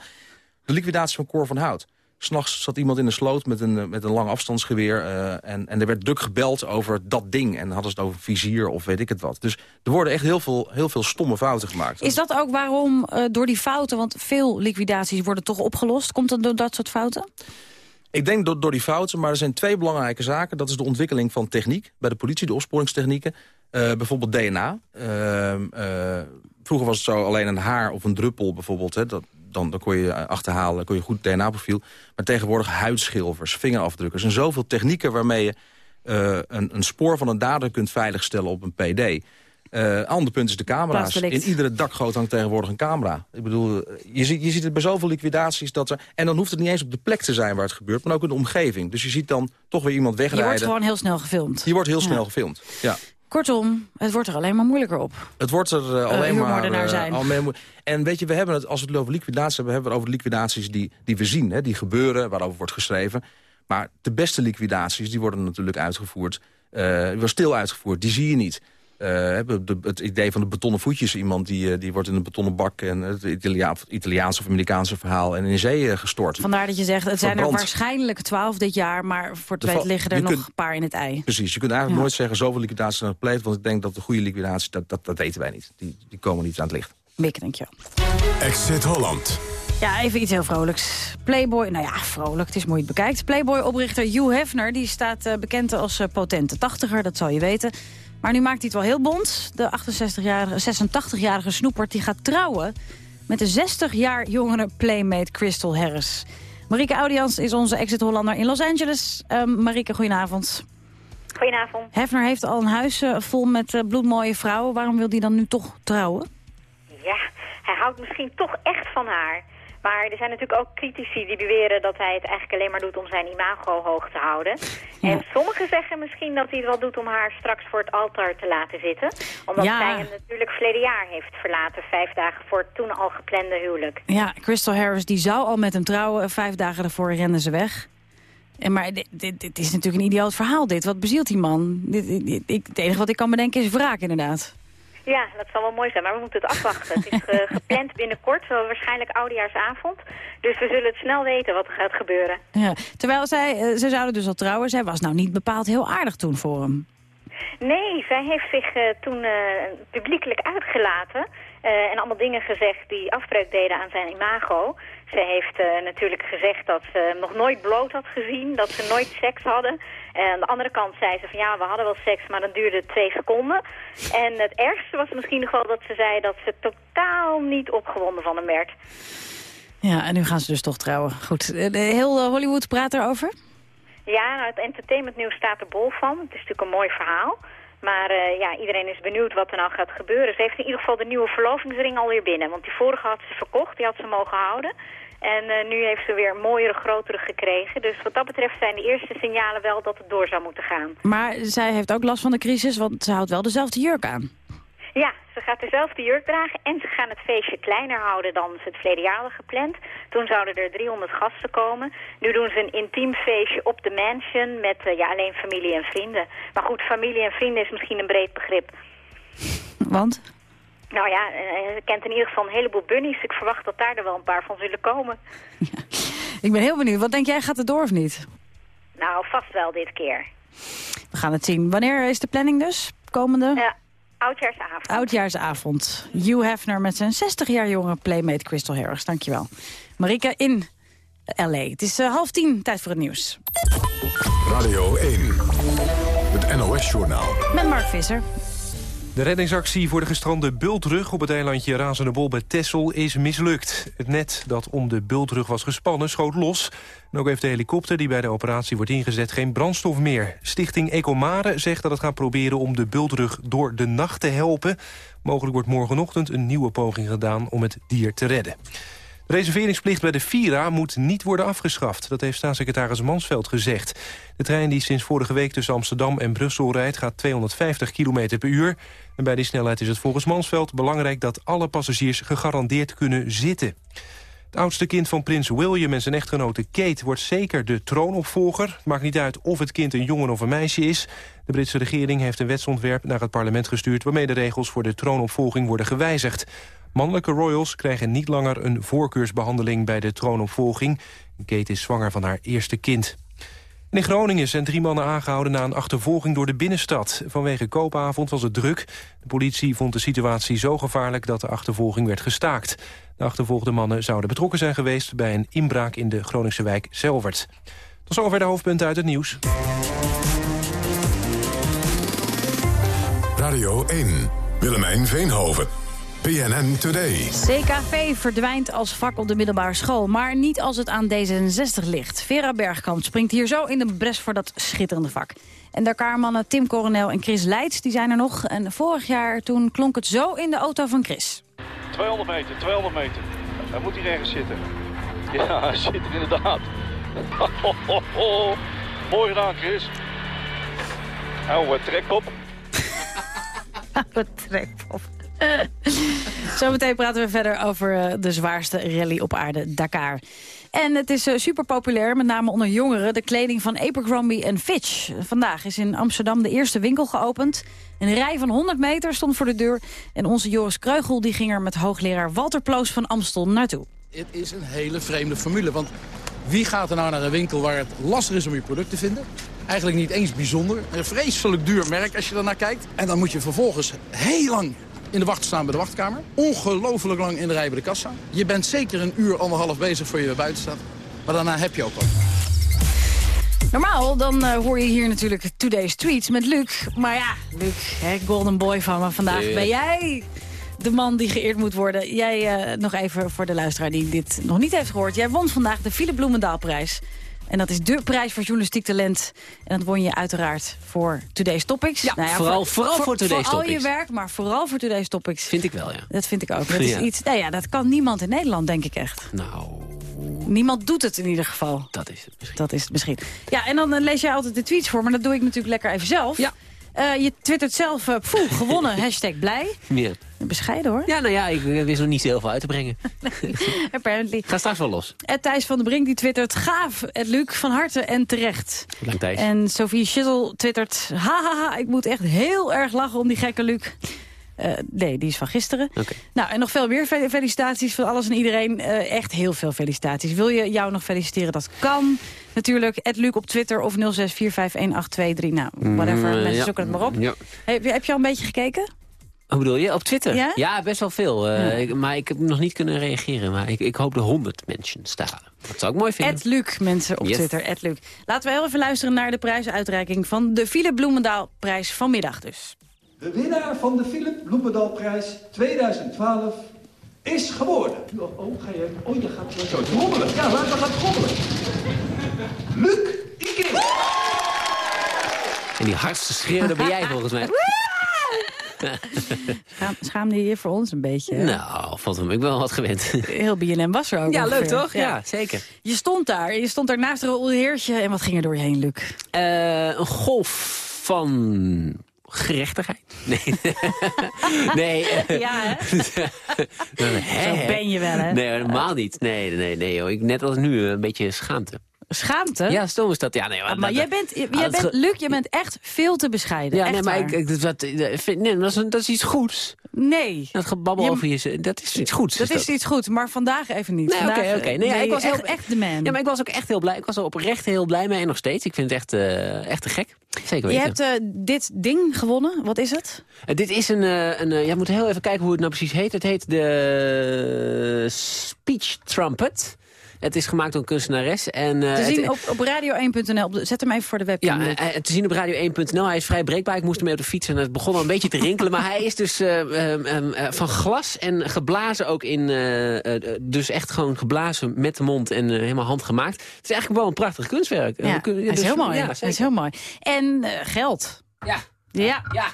De liquidatie van Cor van Hout. S'nachts zat iemand in een sloot met een, eh, met een lang afstandsgeweer... eh, en, en er werd druk gebeld over dat ding. En hadden ze het over vizier of weet ik het wat. Dus er worden echt heel veel, heel veel stomme fouten gemaakt. Is dat ook waarom eh, door die fouten, want veel liquidaties worden toch opgelost? Komt dat door dat soort fouten? Ik denk door, door die fouten, maar er zijn twee belangrijke zaken. Dat is de ontwikkeling van techniek bij de politie, de opsporingstechnieken. Bijvoorbeeld DNA. Ehm, eh, vroeger was het zo alleen een haar of een druppel bijvoorbeeld. Hè, dat, dan, dan kon je achterhalen, kon je goed DNA-profiel. Maar tegenwoordig huidschilvers, vingerafdrukkers... en zoveel technieken waarmee je eh, een, een spoor van een dader kunt veiligstellen op een PD... Eh ander punt is de camera's. In iedere dakgoot hangt tegenwoordig een camera. Ik bedoel, je ziet, je ziet het bij zoveel liquidaties dat er... En dan hoeft het niet eens op de plek te zijn waar het gebeurt, maar ook in de omgeving. Dus je ziet dan toch weer iemand Je wegrijden. wordt gewoon heel snel gefilmd. Je wordt heel Ja. snel gefilmd. Ja. Kortom, het wordt er alleen maar moeilijker op. Het wordt er eh, alleen maar... eh, zijn. al en weet je, we hebben het, als we het over liquidaties hebben... hebben we het over liquidaties die, die we zien, hè, die gebeuren, waarover wordt geschreven. Maar de beste liquidaties, die worden natuurlijk uitgevoerd... eh, die worden stil uitgevoerd, die zie je niet. Eh, hebben de- het idee van de betonnen voetjes. Iemand die, eh, die wordt in een betonnen bak... en het Italia Italiaanse of Amerikaanse verhaal... en in zee eh, gestort. Vandaar dat je zegt, het zijn er waarschijnlijk twaalf dit jaar... maar voor het weet liggen er nog kunt- een paar in het ei. Precies, je kunt eigenlijk Ja. nooit zeggen... zoveel liquidaties zijn gepleegd, want ik denk dat de goede liquidaties... dat, dat, dat weten wij niet. Die, die komen niet aan het licht. Mick, denk je. Exit Holland. Ja, even iets heel vrolijks. Playboy, nou ja, vrolijk, het is mooi het bekijkt. Playboy-oprichter Hugh Hefner, die staat bekend als potente tachtiger, dat zal je weten. Maar nu maakt hij het wel heel bond. De 68-jarige, 86-jarige snoepert die gaat trouwen met de 60 jaar jongere playmate Crystal Harris. Marike Audians is onze Exit Hollander in Los Angeles. Ehm Marike, goedenavond. Goedenavond. Hefner heeft al een huis eh, vol met eh, bloedmooie vrouwen. Waarom wil hij dan nu toch trouwen? Ja, hij houdt misschien toch echt van haar. Maar er zijn natuurlijk ook critici die beweren dat hij het eigenlijk alleen maar doet om zijn imago hoog te houden. En sommigen zeggen misschien dat hij het wel doet om haar straks voor het altaar te laten zitten. Omdat Ja. zij hem natuurlijk verleden jaar heeft verlaten, vijf dagen voor het toen al geplande huwelijk. Ja, Crystal Harris die zou al met hem trouwen. Vijf dagen daarvoor rennen ze weg. En maar dit, dit, dit is natuurlijk een idioot verhaal dit. Wat bezielt die man? Dit- ik, het enige wat ik kan bedenken is wraak inderdaad. Ja, dat zal wel mooi zijn, maar we moeten het afwachten. het is ge- gepland binnenkort, zo waarschijnlijk oudejaarsavond. Dus we zullen het snel weten wat er gaat gebeuren. Ja. Terwijl zij, eh, ze zouden dus al trouwen. Zij was nou niet bepaald heel aardig toen voor hem. Nee, zij heeft zich eh, toen eh, publiekelijk uitgelaten eh, en allemaal dingen gezegd die afbreuk deden aan zijn imago. Zij heeft eh, natuurlijk gezegd dat ze hem nog nooit bloot had gezien, dat ze nooit seks hadden. En aan de andere kant zei ze van ja, we hadden wel seks, maar dan duurde het twee seconden. En het ergste was misschien nog wel dat ze zei dat ze totaal niet opgewonden van hem werd. Ja, en nu gaan ze dus toch trouwen. Goed, heel eh, Hollywood praat erover. Ja, nou, het entertainmentnieuws staat er bol van. Het is natuurlijk een mooi verhaal. Maar eh, ja, iedereen is benieuwd wat er nou gaat gebeuren. Ze heeft in ieder geval de nieuwe verlovingsring alweer binnen. Want die vorige had ze verkocht, die had ze mogen houden. En eh, nu heeft ze weer mooiere, grotere gekregen. Dus wat dat betreft zijn de eerste signalen wel dat het door zou moeten gaan. Maar zij heeft ook last van de crisis, want ze houdt wel dezelfde jurk aan. Ja, ze gaat dezelfde jurk dragen en ze gaan het feestje kleiner houden dan ze het verleden jaar hadden gepland. Toen zouden er 300 gasten komen. Nu doen ze een intiem feestje op de mansion met eh, ja, alleen familie en vrienden. Maar goed, familie en vrienden is misschien een breed begrip. Want? Nou ja, eh, ze kent in ieder geval een heleboel bunnies. Ik verwacht dat daar er wel een paar van zullen komen. Ik ben heel benieuwd. Wat denk jij, gaat het door of niet? Nou, vast wel dit keer. We gaan het zien. Wanneer is de planning dus? Komende? Ja, oudjaarsavond. Oudjaarsavond. Hugh Hefner met zijn 60 jaar jonge playmate Crystal Harris. Dankjewel. Marike in L.A. Het is half tien, tijd voor het nieuws. Radio 1, het NOS-journaal. Met Mark Visser. De reddingsactie voor de gestrande bultrug op het eilandje Razendebol bij Texel is mislukt. Het net dat om de bultrug was gespannen schoot los. En ook heeft de helikopter die bij de operatie wordt ingezet geen brandstof meer. Stichting Ecomare zegt dat het gaat proberen om de bultrug door de nacht te helpen. Mogelijk wordt morgenochtend een nieuwe poging gedaan om het dier te redden. Reserveringsplicht bij de Vira moet niet worden afgeschaft. Dat heeft staatssecretaris Mansveld gezegd. De trein die sinds vorige week tussen Amsterdam en Brussel rijdt... gaat 250 km per uur. En bij die snelheid is het volgens Mansveld belangrijk... dat alle passagiers gegarandeerd kunnen zitten. Het oudste kind van prins William en zijn echtgenote Kate... wordt zeker de troonopvolger. Het maakt niet uit of het kind een jongen of een meisje is. De Britse regering heeft een wetsontwerp naar het parlement gestuurd... waarmee de regels voor de troonopvolging worden gewijzigd. Mannelijke royals krijgen niet langer een voorkeursbehandeling bij de troonopvolging. Kate is zwanger van haar eerste kind. in Groningen zijn drie mannen aangehouden na een achtervolging door de binnenstad. Vanwege koopavond was het druk. De politie vond de situatie zo gevaarlijk dat de achtervolging werd gestaakt. De achtervolgde mannen zouden betrokken zijn geweest bij een inbraak in de Groningse wijk Zelvert. Tot zover de hoofdpunten uit het nieuws. Radio 1, Willemijn Veenhoven. PNN Today. CKV verdwijnt als vak op de middelbare school, maar niet als het aan D66 ligt. Vera Bergkamp springt hier zo in de bres voor dat schitterende vak. En Dakar-mannen Tim Coronel en Chris Leids die zijn er nog. En vorig jaar toen klonk het zo in de auto van Chris. 200 meter, 200 meter. Hij moet hier ergens zitten. Ja, hij zit er inderdaad. Mooi gedaan, Chris. Oh, trekpop. Wat trekpop. Zometeen praten we verder over eh, de zwaarste rally op aarde, Dakar. En het is eh, super populair, met name onder jongeren, de kleding van Abercrombie en Fitch. Vandaag is in Amsterdam de eerste winkel geopend. Een rij van 100 meter stond voor de deur. En onze Joris Kreugel die ging er met hoogleraar Walter Ploos van Amstel naartoe. Het is een hele vreemde formule, want wie gaat er nou naar een winkel waar het lastig is om je product te vinden? Eigenlijk niet eens bijzonder. Een vreselijk duur merk als je ernaar kijkt. En dan moet je vervolgens heel lang in de wacht staan bij de wachtkamer. Ongelooflijk lang in de rij bij de kassa. Je bent zeker een uur, anderhalf bezig voor je weer buiten staat. Maar daarna heb je ook wat. Normaal, dan uh, hoor je hier natuurlijk Today's Tweets met Luc. Maar ja, Luc, hè, golden boy van me. Vandaag ben jij de man die geëerd moet worden. Jij, uh, nog even voor de luisteraar die dit nog niet heeft gehoord. Jij won vandaag de Philip Bloemendaalprijs. En dat is de prijs voor journalistiek talent. En dat won je uiteraard voor Today's Topics. Ja, nou ja vooral, voor, vooral voor, Today's voor Topics. al je werk, maar vooral voor Today's Topics. Vind ik wel, ja. Dat vind ik ook. Dat, is iets, nou ja, dat kan niemand in Nederland, denk ik echt. Nou... Niemand doet het in ieder geval. Dat is het misschien. Dat is het misschien. Ja, en dan uh, lees jij altijd de tweets voor, maar dat doe ik natuurlijk lekker even zelf. Ja. Uh, je twittert zelf, uh, poeh, gewonnen, hashtag blij. Ja. Bescheiden hoor. Ja, nou ja, ik wist nog niet zo heel veel uit te brengen. Apparently. Ga straks wel los. Ed Thijs van der Brink die twittert, gaaf, Ed Luc, van harte en terecht. Bedankt Thijs. En Sophie Schittel twittert, hahaha, ik moet echt heel erg lachen om die gekke Luc. Uh, nee, die is van gisteren. Okay. Nou, en nog veel meer felicitaties van alles en iedereen. Uh, echt heel veel felicitaties. Wil je jou nog feliciteren? Dat kan. Natuurlijk, Ed Luc op Twitter of 06451823. Nou, whatever. Mm, Mensen ja. zoeken het maar op. Ja. Heb, heb je al een beetje gekeken? Hoe bedoel je? Op Twitter? Ja, ja best wel veel. Uh, ja. ik, maar ik heb nog niet kunnen reageren. Maar ik, ik hoop de 100 mensen staan. Dat zou ik mooi vinden. Ed Luc, mensen op Yes. Twitter. Ed Luc. Laten we heel even luisteren naar de prijsuitreiking... van de Philip Bloemendaal prijs vanmiddag dus. De winnaar van de Philip Bloemendaalprijs 2012 is geworden. Oh, oh, ga je, oh je gaat zo trommelen. Ja, laat we gaan trommelen. Luc Iking. En die hardste schreeuw, dat ben jij volgens mij. Schaam, schaamde je je voor ons een beetje? hè? Nou, valt hem. Ik ben wel wat gewend. Heel BNM was er ook Ja, leuk toch? Ja, zeker. Je stond daar. Je stond daar naast Raoul Heersje. En wat ging er door je heen, Luc? Eh, een golf van gerechtigheid. Nee. nee. eh, Ja, hè? Hè? Zo ben je wel, hè? Nee, helemaal niet. Nee, nee, nee. Joh. Ik, net als nu, een beetje schaamte. Schaamte? Ja, stom is dat. Ja, nee, Ah, maar dat- jij bent, jij Ah, dat bent, Luc, jij bent echt veel te bescheiden. Ja, Echt nee, maar ik, ik, dat, dat, vind- nee, dat, is, dat is iets goeds. Nee. Dat gebabbel Je- over je... Dat is iets goeds. Dat is iets goed, maar vandaag even niet. Nee, oké, oké. Nee, ja, ik je was heel- echt, echt de man. Ja, maar ik was ook echt heel blij. Ik was er oprecht heel blij mee en nog steeds. Ik vind het echt, eh, echt te gek. Zeker je weten. hebt eh, dit ding gewonnen. Wat is het? Eh, dit is een... een ja, we moeten heel even kijken hoe het nou precies heet. Het heet de Speech Trumpet. Het is gemaakt door een kunstenares. En, uh, te zien op, op radio1.nl. Zet hem even voor de webcam. Ja, uh, te zien op radio1.nl. Hij is vrij breekbaar. Ik moest ermee op de fiets en het begon al een beetje te rinkelen. maar hij is dus uh, van glas en geblazen ook in... dus echt gewoon geblazen met de mond en helemaal handgemaakt. Het is eigenlijk wel een prachtig kunstwerk. Ja, dus, is heel mooi. Ja, is heel mooi. En geld. Ja. Ja. ja.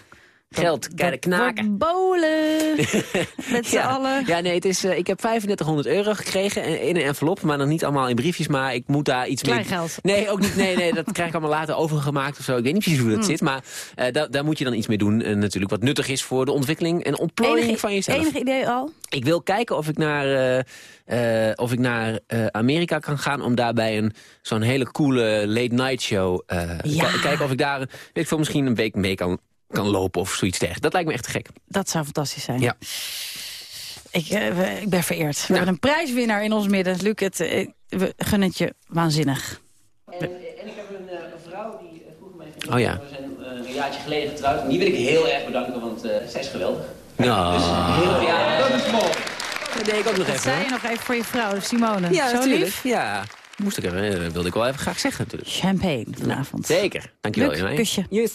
Geld, kijken knaken. bolen. Met z'n ja. allen. Ja, nee, het is, uh, ik heb 3500 euro gekregen in een envelop. Maar nog niet allemaal in briefjes. Maar ik moet daar iets Klein mee... geld. Nee, ook niet. Nee, nee, dat krijg ik allemaal later overgemaakt of zo. Ik weet niet precies hoe dat Hmm. zit. Maar uh, da daar moet je dan iets mee doen. Uh, natuurlijk wat nuttig is voor de ontwikkeling en ontplooiing enige, van jezelf. Enige idee al? Ik wil kijken of ik naar, uh, of ik naar Amerika kan gaan... om daarbij een zo'n hele coole late night show... ja. kijken of ik daar weet ik veel, misschien een week mee kan kan lopen of zoiets tegen. Dat lijkt me echt te gek. Dat zou fantastisch zijn. Ja. Ik, uh, ik ben vereerd. We hebben een prijswinnaar in ons midden. Luc, het, uh, we gunnen het je waanzinnig. En, en ik heb een, uh, vrouw die vroeg mij... Oh ja. We zijn een jaartje geleden getrouwd. En die wil ik heel erg bedanken, want zij is geweldig. Ja. Dus heel, ja, dat is mooi. Dat deed ik ook nog dat even. zei je nog even voor je vrouw, Simone. Ja, Zo natuurlijk. lief. Ja. Moest ik even, wilde ik wel even graag zeggen natuurlijk. Champagne vanavond. Ja, zeker. Dankjewel. Luc, kusje. Yes.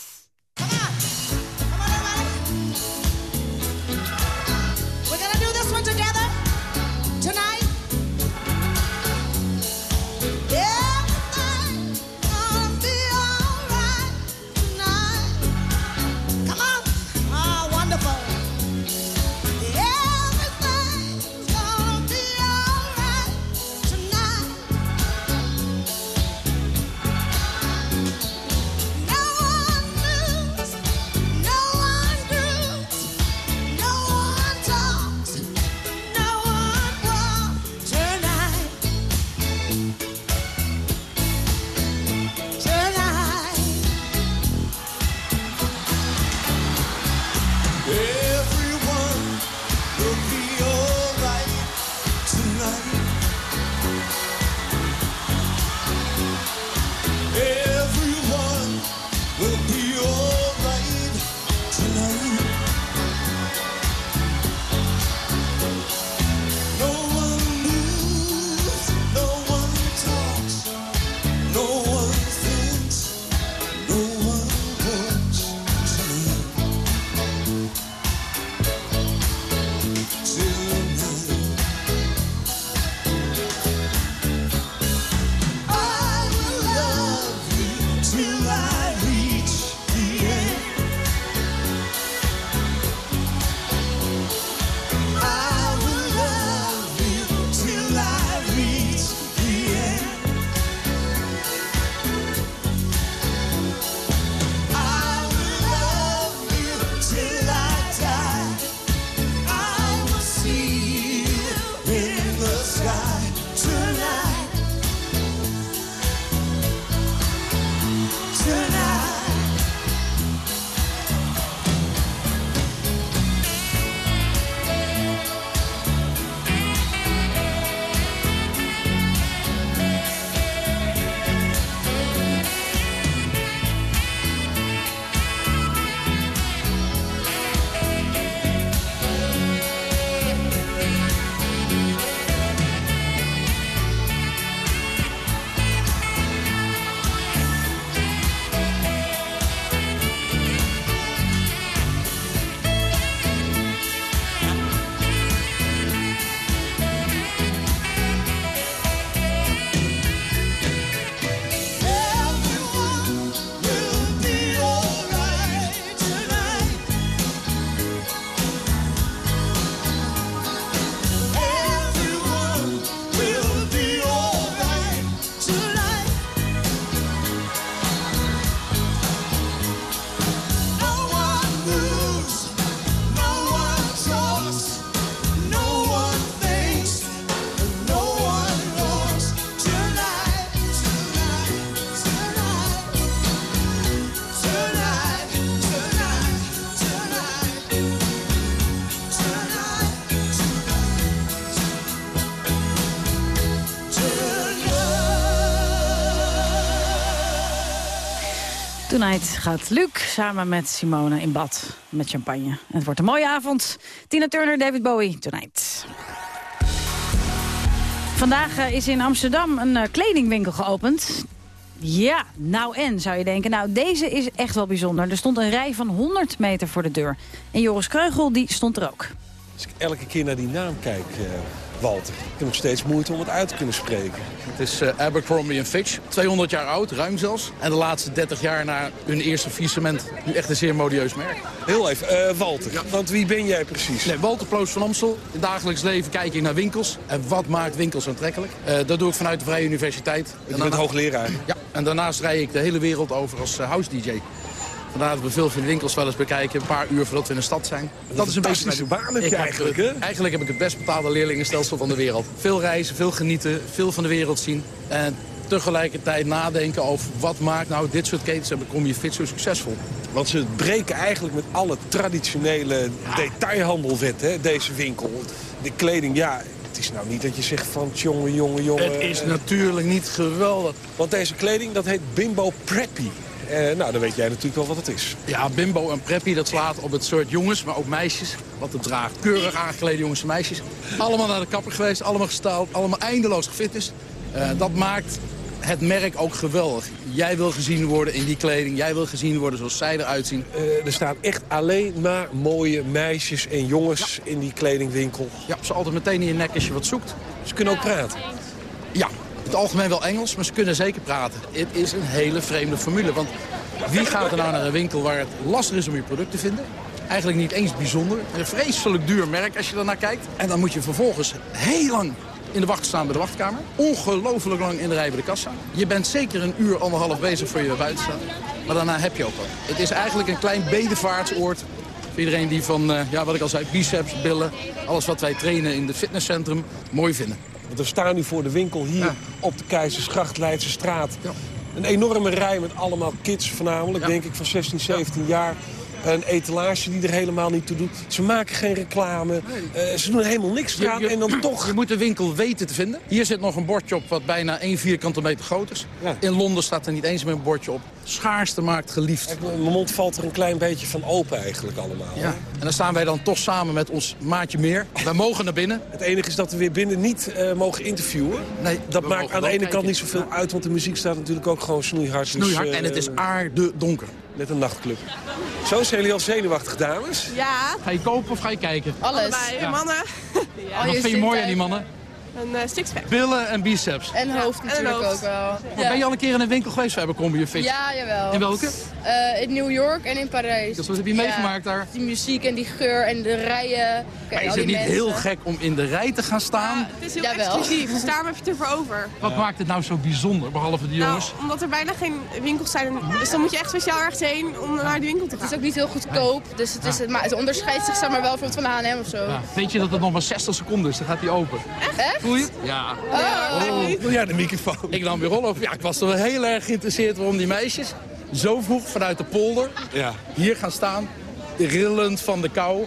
Tonight gaat Luc samen met Simone in bad met champagne. Het wordt een mooie avond. Tina Turner, David Bowie, Tonight. Vandaag eh, is in Amsterdam een uh, kledingwinkel geopend. Ja, nou en, zou je denken. Nou, deze is echt wel bijzonder. Er stond een rij van 100 meter voor de deur. En Joris Kreugel, die stond er ook. Als ik elke keer naar die naam kijk, uh, Walter... ik heb nog steeds moeite om het uit te kunnen spreken. Het is uh, Abercrombie Fitch, 200 jaar oud, ruim zelfs. En de laatste 30 jaar na hun eerste faillissement nu echt een zeer modieus merk. Heel even, uh, Walter, ja. want wie ben jij precies? Nee, Walter Ploos van Amstel. In dagelijks leven kijk ik naar winkels. En wat maakt winkels aantrekkelijk? Uh, dat doe ik vanuit de Vrije Universiteit. Je bent daarna... hoogleraar? Ja, en daarnaast rij ik de hele wereld over als house DJ. Vandaar dat we veel van de winkels wel eens bekijken. Een paar uur voordat we in de stad zijn. Dat, is een beetje baan heb je eigenlijk, hè? Eigenlijk heb ik het best betaalde leerlingenstelsel van de wereld. Veel reizen, veel genieten, veel van de wereld zien. En tegelijkertijd nadenken over wat maakt nou dit soort ketens en kom je fit zo succesvol. Want ze breken eigenlijk met alle traditionele ja. hè, deze winkel. De kleding, ja, het is nou niet dat je zegt van jongen, jongen, jongen. Het is natuurlijk niet geweldig. Want deze kleding, dat heet Bimbo Preppy. Uh, nou, dan weet jij natuurlijk wel wat het is. Ja, bimbo en preppy, dat slaat op het soort jongens, maar ook meisjes. Wat het draagt. Keurig aangeklede jongens en meisjes. Allemaal naar de kapper geweest, allemaal gestyled, allemaal eindeloos gefitness. Uh, dat maakt het merk ook geweldig. Jij wil gezien worden in die kleding. Jij wil gezien worden zoals zij eruit zien. Uh, er staan echt alleen maar mooie meisjes en jongens ja. in die kledingwinkel. Ja, ze altijd meteen in je nek als je wat zoekt. Ze kunnen ook praten. Ja, het algemeen wel Engels, maar ze kunnen zeker praten. Het is een hele vreemde formule, want wie gaat er nou naar een winkel waar het lastig is om je product te vinden? Eigenlijk niet eens bijzonder. Een vreselijk duur merk als je ernaar kijkt. En dan moet je vervolgens heel lang in de wacht staan bij de wachtkamer. Ongelooflijk lang in de rij bij de kassa. Je bent zeker een uur, anderhalf bezig voor je buiten staat. Maar daarna heb je ook wat. Het is eigenlijk een klein bedevaartsoord voor iedereen die van, uh, ja, wat ik al zei, biceps, billen... alles wat wij trainen in het fitnesscentrum, mooi vinden. Want we staan nu voor de winkel hier ja. op de Keizersgracht, Leidse straat. Ja. Een enorme rij met allemaal kids voornamelijk, ja. denk ik, van 16, 17 jaar. Een etalage die er helemaal niet toe doet. Ze maken geen reclame. Nee. Uh, ze doen helemaal niks eraan en dan toch... Je moet de winkel weten te vinden. Hier zit nog een bordje op wat bijna 1 vierkante meter groot is. In Londen staat er niet eens meer een bordje op. Schaarste maakt geliefd. Mijn mond valt er een klein beetje van open eigenlijk allemaal. Ja. En dan staan wij dan toch samen met ons maatje meer. Wij mogen naar binnen. Het enige is dat we weer binnen niet uh, mogen interviewen. Nee, dat maakt aan de ene kant niet zoveel uit, want de muziek staat natuurlijk ook gewoon snoeihard. Snoeihard dus, uh, en het is aardedonker. Net een nachtclub. Zo zijn jullie al zenuwachtig, dames? Ja. Ga je kopen of ga je kijken? Alles. Allebei. Ja. Mannen. Ja. Wat vind je mooi aan die mannen? Een uh, sixpack. Billen en biceps. En hoofd ja. natuurlijk hoofd. ook wel. Ja. Ben je al een keer in een winkel geweest bij Abercrombie of Fitch? Ja, jawel. In welke? Uh, in New York en in Parijs. Dus wat heb je meegemaakt daar? Die muziek en die geur en de rijen. Maar is het niet mensen. heel gek om in de rij te gaan staan? Ja, het is heel jawel. exclusief, dus daarom heb je het ervoor over. Wat maakt het nou zo bijzonder, behalve die jongens? Nou, omdat er bijna geen winkels zijn. Dus dan moet je echt speciaal ergens heen om naar die winkel te gaan. Het is ook niet heel goedkoop, dus het, is, maar het onderscheidt zich zeg maar, wel van H&M of zo. Weet je dat het nog maar 60 seconden is, dan gaat die open. Echt? Echt? Voel je? Ja. Oh, Wil jij de microfoon? Ik nam weer rol op. Ja, ik was er wel heel erg geïnteresseerd waarom die meisjes zo vroeg vanuit de polder ja. hier gaan staan. Rillend van de kou.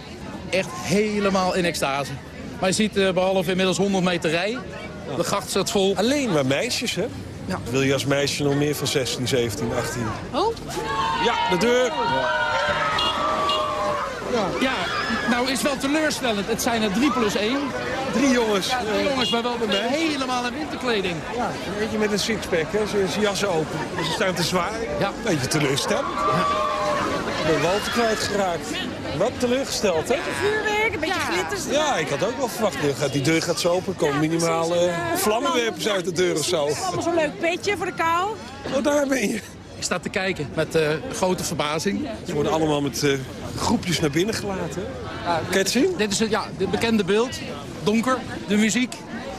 Echt helemaal in extase. Maar je ziet uh, behalve inmiddels 100 meter rij. De gracht staat vol. Alleen maar meisjes, hè? Ja. Wil je als meisje nog meer van 16, 17, 18? Oh? Ja, de deur. Ja. ja, nou is wel teleurstellend. Het zijn er 3 plus 1. Drie jongens. Ja, drie jongens, maar wel met helemaal in winterkleding. Ja, een beetje met een sixpack, hè. Ze zijn jassen open. Dus ze staan te zwaar. Ja. Beetje teleurstellend. Ja. Ik ben Walter kwijtgeraakt. Wat teleurgesteld, hè? Een beetje vuurwerk, een beetje ja. glitters. Ja, ik had ook wel verwacht. Die deur gaat zo open. Er komen ja, minimaal uh, vlammenwerpers uit de deur of zo. Allemaal zo'n leuk petje voor de kou. Oh, daar ben je. Ik sta te kijken met uh, grote verbazing. Ze worden allemaal met uh, groepjes naar binnen gelaten. Ja, kan je het zien? Dit is het, ja, het bekende beeld. Donker, de muziek.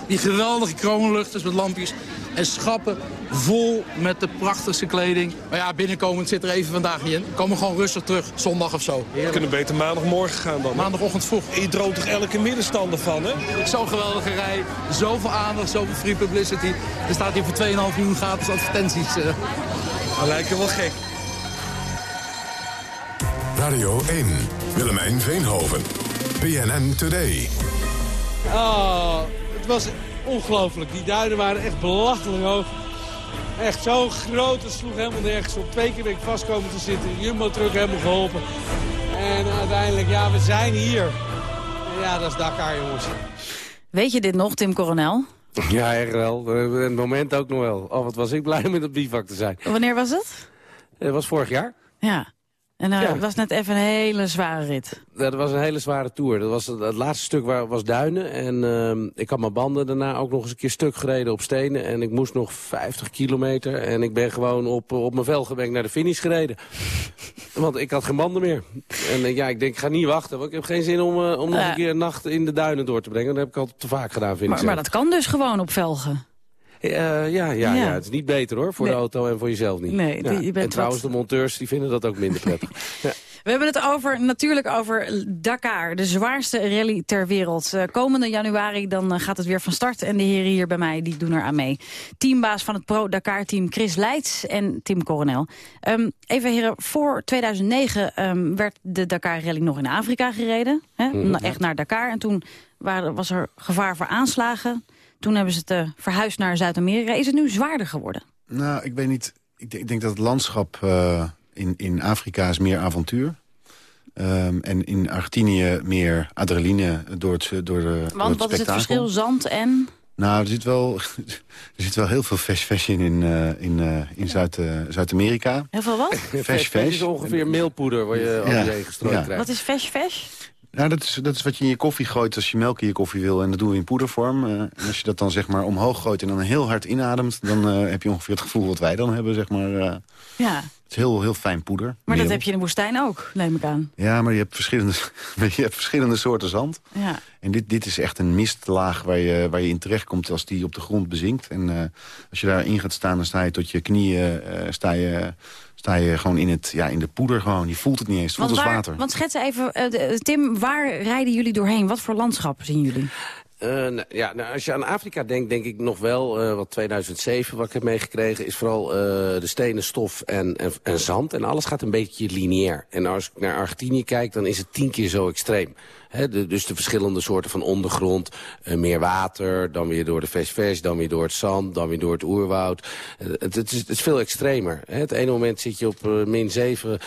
Die geweldige kroonluchters met lampjes. En schappen vol met de prachtigste kleding. Maar ja, binnenkomend zit er even vandaag niet in. We komen gewoon rustig terug, zondag of zo. We kunnen beter maandagmorgen gaan dan. Maandagochtend vroeg. Je droomt toch elke middenstander van, hè? Zo'n geweldige rij, zoveel aandacht, zoveel free publicity. Er staat hier voor 2,5 miljoen gratis advertenties. Uh. Dat lijkt wel gek. Radio 1, Willemijn Veenhoven, BNN Today. Oh, het was ongelooflijk. Die duinen waren echt belachelijk hoog. Echt zo groot, het sloeg helemaal nergens op. Twee keer ben ik vast komen te zitten. Jumbo-truck helemaal geholpen. En uiteindelijk, ja, we zijn hier. Ja, dat is Dakar, jongens. Weet je dit nog, Tim Coronel? Ja, echt wel. Het moment ook nog wel. Oh, wat was ik blij met het bivak te zijn. Wanneer was het? Het was vorig jaar. Ja. En uh, was net even een hele zware rit. Ja, dat was een hele zware tour. Dat was het, laatste stuk waar, was duinen. En uh, ik had mijn banden daarna ook nog eens een keer stuk gereden op stenen. En ik moest nog 50 kilometer. En ik ben gewoon op, op mijn velgenbank naar de finish gereden. Want ik had geen banden meer. En uh, ja, ik denk, ik ga niet wachten. Want ik heb geen zin om, om nog een keer een nacht in de duinen door te brengen. Dat heb ik altijd te vaak gedaan, vind maar, ik. Maar dat kan dus gewoon op velgen. Uh, ja, ja, ja, ja, het is niet beter hoor, voor nee. de auto en voor jezelf niet. Nee, ja. je bent en trouwens, wat... de monteurs die vinden dat ook minder prettig. ja. We hebben het over, natuurlijk over Dakar, de zwaarste rally ter wereld. Uh, komende januari dan uh, gaat het weer van start en de heren hier bij mij die doen er aan mee. Teambaas van het Pro-Dakar-team Chris Leits en Tim Coronel. Um, even heren, voor 2009 um, werd de Dakar Rally nog in Afrika gereden. Hè? Mm, Echt naar Dakar en toen waren, was er gevaar voor aanslagen. Toen hebben ze het uh, verhuisd naar Zuid-Amerika. Is het nu zwaarder geworden? Nou, ik weet niet. Ik, denk, ik denk dat het landschap uh, in, in Afrika is meer avontuur. Um, en in Argentinië meer adrenaline door het, door de, Want door het wat is het verschil? Zand en... Nou, er zit wel, er zit wel heel veel fast fashion in, uh, in, uh, in Zuid, uh, Zuid-Amerika. Heel veel wat? Fast fashion is ongeveer meelpoeder waar je ja. over je gestrooid ja. krijgt. Wat is fast fash? Nou, dat is, dat is wat je in je koffie gooit als je melk in je koffie wil. En dat doen we in poedervorm. Uh, en als je dat dan zeg maar omhoog gooit en dan heel hard inademt... dan uh, heb je ongeveer het gevoel wat wij dan hebben, zeg maar. Uh, ja. Het is heel, heel fijn poeder. Maar meel. dat heb je in de woestijn ook, neem ik aan. Ja, maar je hebt verschillende, je hebt verschillende soorten zand. Ja. En dit, dit is echt een mistlaag waar je, waar je in terechtkomt als die op de grond bezinkt. En als je daarin gaat staan, dan sta je tot je knieën... Sta je, sta je gewoon in, het, ja, in de poeder gewoon. Je voelt het niet eens, het voelt als water. Want schets even, uh, Tim, waar rijden jullie doorheen? Wat voor landschap zien jullie? Uh, nou, ja, nou, als je aan Afrika denkt, denk ik nog wel, uh, wat 2007 wat ik heb meegekregen, is vooral uh, de stenen, stof en, en, en, zand. En alles gaat een beetje lineair. En als ik naar Argentinië kijk, dan is het tien keer zo extreem. He, de, dus de verschillende soorten van ondergrond, uh, meer water, dan weer door de vers dan weer door het zand, dan weer door het oerwoud. Uh, het, het, is, het, is, veel extremer. He, het ene moment zit je op uh, min 7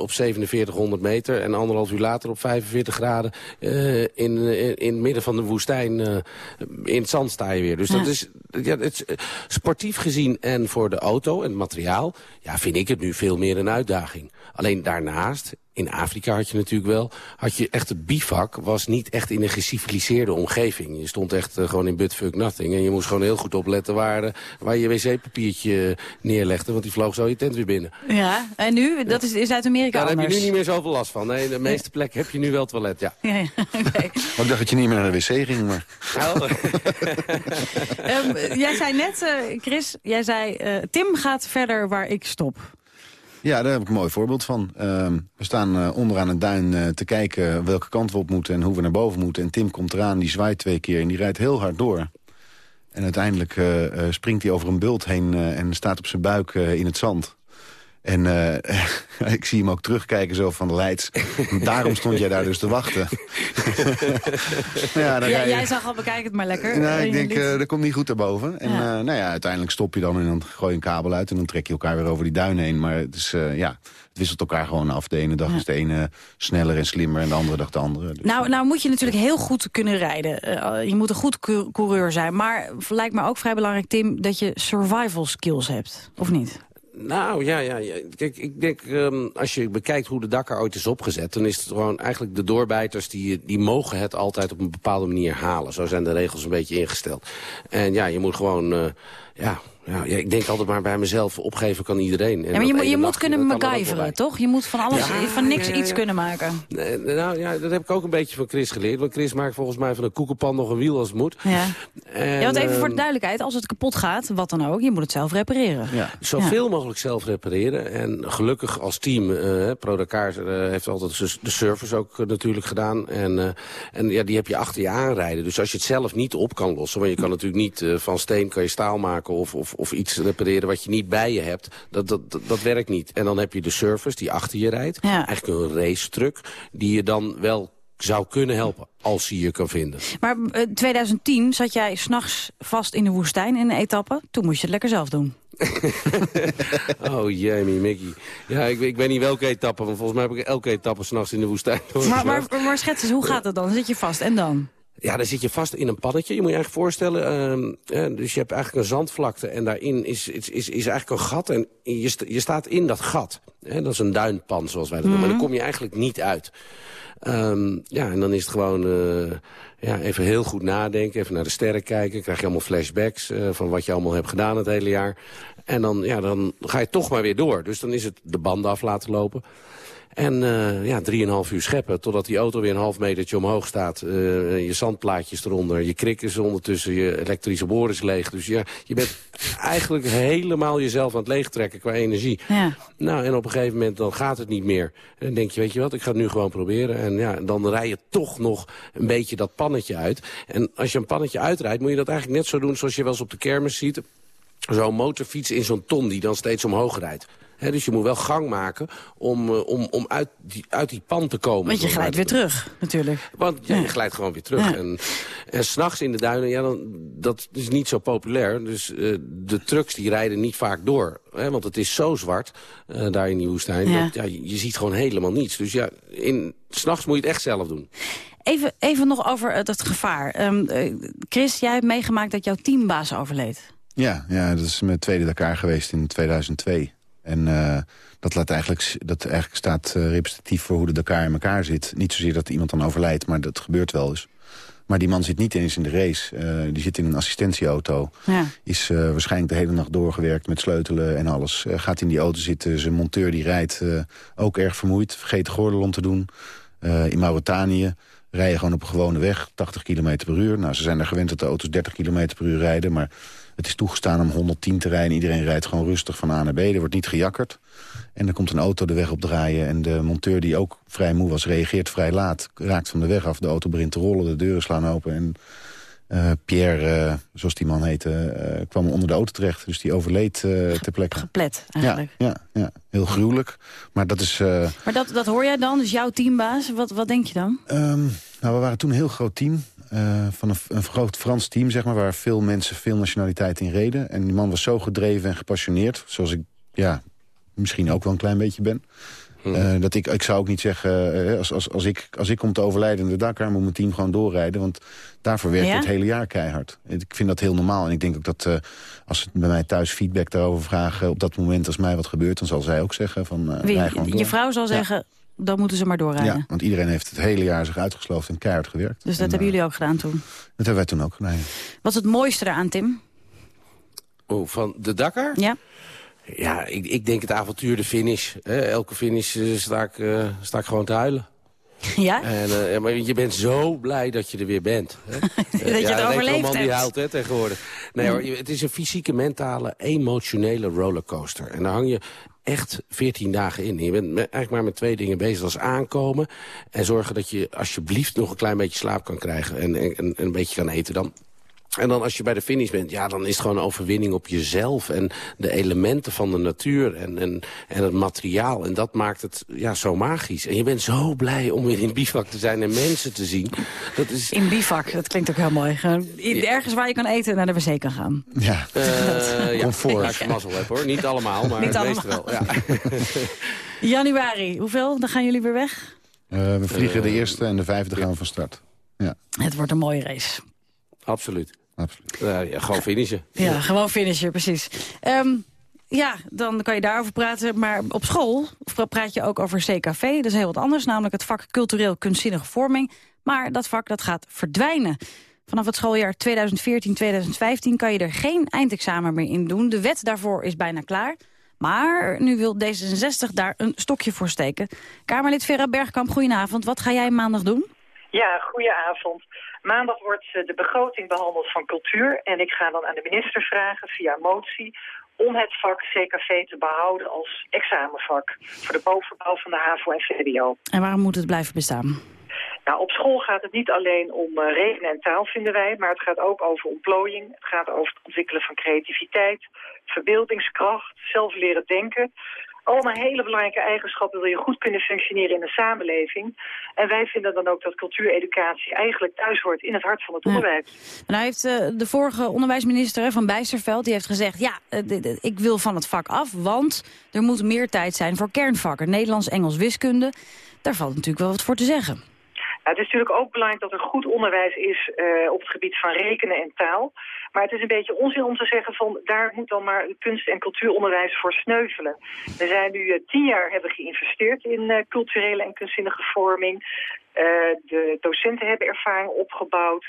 op 4700 meter en anderhalf uur later op 45 graden in, in, in het midden van de woestijn in het zand sta je weer. Dus ja. dat is ja, het, sportief gezien en voor de auto en het materiaal, ja, vind ik het nu veel meer een uitdaging. Alleen daarnaast in Afrika had je natuurlijk wel, had je echt het bivak was niet echt in een geciviliseerde omgeving. Je stond echt uh, gewoon in but fuck nothing. En je moest gewoon heel goed opletten waar, uh, waar je wc-papiertje neerlegde, want die vloog zo je tent weer binnen. Ja, en nu? Dat is in Zuid-Amerika ja, anders. Daar heb je nu niet meer zoveel last van. Nee, de meeste plekken heb je nu wel toilet, ja. ja, ja okay. ik dacht dat je niet meer naar de wc ging, maar... Oh. um, jij zei net, uh, Chris, jij zei, Tim gaat verder waar ik stop. Ja, daar heb ik een mooi voorbeeld van. Uh, we staan uh, onderaan een duin uh, te kijken welke kant we op moeten en hoe we naar boven moeten. En Tim komt eraan, die zwaait twee keer en die rijdt heel hard door. En uiteindelijk uh, springt hij over een bult heen en staat op zijn buik in het zand. En uh, ik zie hem ook terugkijken zo van de Leids. Daarom stond jij daar dus te wachten. ja, ja, jij zag al, bekijk het maar lekker. Nou, ik denk, uh, dat komt niet goed daarboven. En ja. Uh, nou ja, uiteindelijk stop je dan en dan gooi je een kabel uit... en dan trek je elkaar weer over die duinen heen. Maar het, is, ja, het wisselt elkaar gewoon af. De ene dag ja. is de ene sneller en slimmer en de andere dag de andere. Dus nou, nou moet je natuurlijk heel goed kunnen rijden. je moet een goed coureur zijn. Maar lijkt me ook vrij belangrijk, Tim, dat je survival skills hebt. Of niet? Nou, ja, ja, ja. Kijk, ik denk, um, als je bekijkt hoe de Dakar ooit is opgezet... dan is het gewoon eigenlijk de doorbijters die, die mogen het altijd op een bepaalde manier halen. Zo zijn de regels een beetje ingesteld. En ja, je moet gewoon, uh, ja... Ja, ja, ik denk altijd maar bij mezelf, opgeven kan iedereen. En ja, maar je, moet, je moet kunnen MacGyveren, toch? Je moet van alles, ja, van niks ja, iets kunnen maken. Nee, nou ja, dat heb ik ook een beetje van Chris geleerd. Want Chris maakt volgens mij van een koekenpan nog een wiel als het moet. Ja, en, ja want even voor de duidelijkheid, als het kapot gaat, wat dan ook, je moet het zelf repareren. Ja. Zoveel mogelijk zelf repareren. En gelukkig als team, uh, Pro Dakar uh, heeft altijd de service ook uh, natuurlijk gedaan. En, uh, en ja, die heb je achter je aanrijden. Dus als je het zelf niet op kan lossen, want je kan natuurlijk niet uh, van steen kan je staal maken of, of, of iets repareren wat je niet bij je hebt, dat, dat, dat, dat werkt niet. En dan heb je de service die achter je rijdt. Ja. Eigenlijk een race truck die je dan wel zou kunnen helpen als hij je kan vinden. Maar uh, 2010 zat jij s'nachts vast in de woestijn in een etappe. Toen moest je het lekker zelf doen. oh, Jamie, Mickey. Ja, ik, ik weet niet welke etappe, want volgens mij heb ik elke etappe s'nachts in de woestijn. Maar, maar, maar schets eens, hoe gaat het dan? Zit je vast en dan? Ja, dan zit je vast in een pannetje. Je moet je eigenlijk voorstellen, uh, dus je hebt eigenlijk een zandvlakte... en daarin is, is, is, is eigenlijk een gat en je, je staat in dat gat. Hè? Dat is een duinpan, zoals wij dat noemen. Maar dan kom je eigenlijk niet uit. Um, ja, en dan is het gewoon uh, ja, even heel goed nadenken. Even naar de sterren kijken. Krijg je allemaal flashbacks uh, van wat je allemaal hebt gedaan het hele jaar. En dan, ja, dan ga je toch maar weer door. Dus dan is het de banden af laten lopen. En uh, ja, drieënhalf uur scheppen totdat die auto weer een half metertje omhoog staat. Uh, je zandplaatjes eronder, je krik is ondertussen, je elektrische boor is leeg. Dus ja, je bent eigenlijk helemaal jezelf aan het leegtrekken qua energie. Ja. Nou, en op een gegeven moment dan gaat het niet meer. En dan denk je, weet je wat, ik ga het nu gewoon proberen. En ja, dan rij je toch nog een beetje dat pannetje uit. En als je een pannetje uitrijdt, moet je dat eigenlijk net zo doen zoals je wel eens op de kermis ziet. Zo'n motorfiets in zo'n ton die dan steeds omhoog rijdt dus je moet wel gang maken om, uh, om, om uit, die, uit die pan te komen. Want je glijdt weer terug, natuurlijk. Want ja, je glijdt gewoon weer terug. Ja. En, en s'nachts in de duinen, ja, dan, dat is niet zo populair. Dus uh, de trucks die rijden niet vaak door. Hè, want het is zo zwart, uh, daar in die woestijn. Ja. Dat, ja, je, je ziet gewoon helemaal niets. Dus ja, in, s'nachts moet je het echt zelf doen. Even, even nog over het, het gevaar. Um, Chris, jij hebt meegemaakt dat jouw teambaas overleed. Ja, ja, dat is mijn tweede Dakar geweest in 2002. En uh, dat, laat eigenlijk, dat eigenlijk staat uh, representatief voor hoe de Dakar in elkaar zit. Niet zozeer dat iemand dan overlijdt, maar dat gebeurt wel eens. Maar die man zit niet eens in de race. Uh, die zit in een assistentieauto. Ja. Is waarschijnlijk de hele nacht doorgewerkt met sleutelen en alles. Gaat in die auto zitten. Zijn monteur die rijdt ook erg vermoeid. Vergeet de gordel om te doen. in Mauritanië rijden gewoon op een gewone weg. 80 km per uur. Nou, ze zijn er gewend dat de auto's 30 km per uur rijden. Maar het is toegestaan om 110 te rijden. Iedereen rijdt gewoon rustig van A naar B. Er wordt niet gejakkerd. En er komt een auto de weg op draaien. En de monteur die ook vrij moe was, reageert vrij laat. Raakt van de weg af. De auto begint te rollen. De deuren slaan open. En uh, Pierre, uh, zoals die man heette, uh, kwam onder de auto terecht. Dus die overleed ter plekke. Geplet, eigenlijk. Ja, ja, ja, heel gruwelijk. Maar dat is... maar dat, dat hoor jij dan, dus jouw teambaas. Wat, wat denk je dan? Um, nou, we waren toen een heel groot team. Uh, van een, een, groot Frans team, zeg maar, waar veel mensen, veel nationaliteiten in reden. En die man was zo gedreven en gepassioneerd, zoals ik ja, misschien ook wel een klein beetje ben. Uh, dat ik, ik zou ook niet zeggen, uh, als, als, als, ik, als ik kom te overlijden in de Dakar... moet mijn team gewoon doorrijden, want daarvoor werkt ja? het hele jaar keihard. Ik vind dat heel normaal. En ik denk ook dat uh, als ze bij mij thuis feedback daarover vragen... op dat moment als mij wat gebeurt, dan zal zij ook zeggen van... Wie, door. Je vrouw zal zeggen. Dan moeten ze maar doorrijden. Ja, want iedereen heeft het hele jaar zich uitgesloofd en keihard gewerkt. Dus dat en, hebben jullie ook gedaan toen? Dat hebben wij toen ook gedaan, Wat is het mooiste eraan, Tim? Oh, van de Dakar? Ja. Ja, ik, ik denk het avontuur, de finish. Hè. Elke finish uh, sta, ik, uh, sta ik gewoon te huilen. Ja? En, uh, maar je bent zo blij dat je er weer bent. Hè? dat je het overleefd man hebt. die huilt hè, tegenwoordig. Nee hoor, het is een fysieke, mentale, emotionele rollercoaster. En daar hang je echt 14 dagen in. Je bent eigenlijk maar met twee dingen bezig. als aankomen en zorgen dat je alsjeblieft nog een klein beetje slaap kan krijgen. En, en, en een beetje kan eten. Dan en dan als je bij de finish bent, ja, dan is het gewoon een overwinning op jezelf. En de elementen van de natuur en, en, en het materiaal. En dat maakt het ja, zo magisch. En je bent zo blij om weer in bivak te zijn en mensen te zien. Dat is... In bivak, dat klinkt ook heel mooi. Ergens waar je kan eten en naar de wc kan gaan. Ja, uh, ja, Comfort. als je mazzel hebt hoor. Niet allemaal, maar Niet het meeste wel. Ja. Januari, hoeveel? Dan gaan jullie weer weg? Uh, we vliegen uh, de eerste en de vijfde gaan we van start. Ja. Het wordt een mooie race. Absoluut. Absoluut. Uh, ja, gewoon finishen. Ja, ja, gewoon finishen, precies. Um, ja, dan kan je daarover praten. Maar op school praat je ook over CKV. Dat is heel wat anders, namelijk het vak cultureel kunstzinnige vorming. Maar dat vak dat gaat verdwijnen. Vanaf het schooljaar 2014-2015 kan je er geen eindexamen meer in doen. De wet daarvoor is bijna klaar. Maar nu wil D66 daar een stokje voor steken. Kamerlid Vera Bergkamp, goedenavond. Wat ga jij maandag doen? Ja, goedenavond. Maandag wordt de begroting behandeld van cultuur. En ik ga dan aan de minister vragen via motie om het vak CKV te behouden als examenvak voor de bovenbouw van de HAVO en VWO. En waarom moet het blijven bestaan? Nou, op school gaat het niet alleen om uh, rekenen en taal, vinden wij, maar het gaat ook over ontplooiing. Het gaat over het ontwikkelen van creativiteit, verbeeldingskracht, zelf leren denken. Allemaal hele belangrijke eigenschappen wil je goed kunnen functioneren in de samenleving. En wij vinden dan ook dat cultuureducatie eigenlijk thuis hoort in het hart van het onderwijs. Ja. Nou heeft uh, de vorige onderwijsminister van Bijsterveld, die heeft gezegd... ja, uh, ik wil van het vak af, want er moet meer tijd zijn voor kernvakken. Nederlands, Engels, wiskunde. Daar valt natuurlijk wel wat voor te zeggen. het is natuurlijk ook belangrijk dat er goed onderwijs is op het gebied van rekenen en taal. Maar het is een beetje onzin om te zeggen van daar moet dan maar kunst- en cultuuronderwijs voor sneuvelen. We zijn nu tien jaar hebben geïnvesteerd in culturele en kunstzinnige vorming. de docenten hebben ervaring opgebouwd.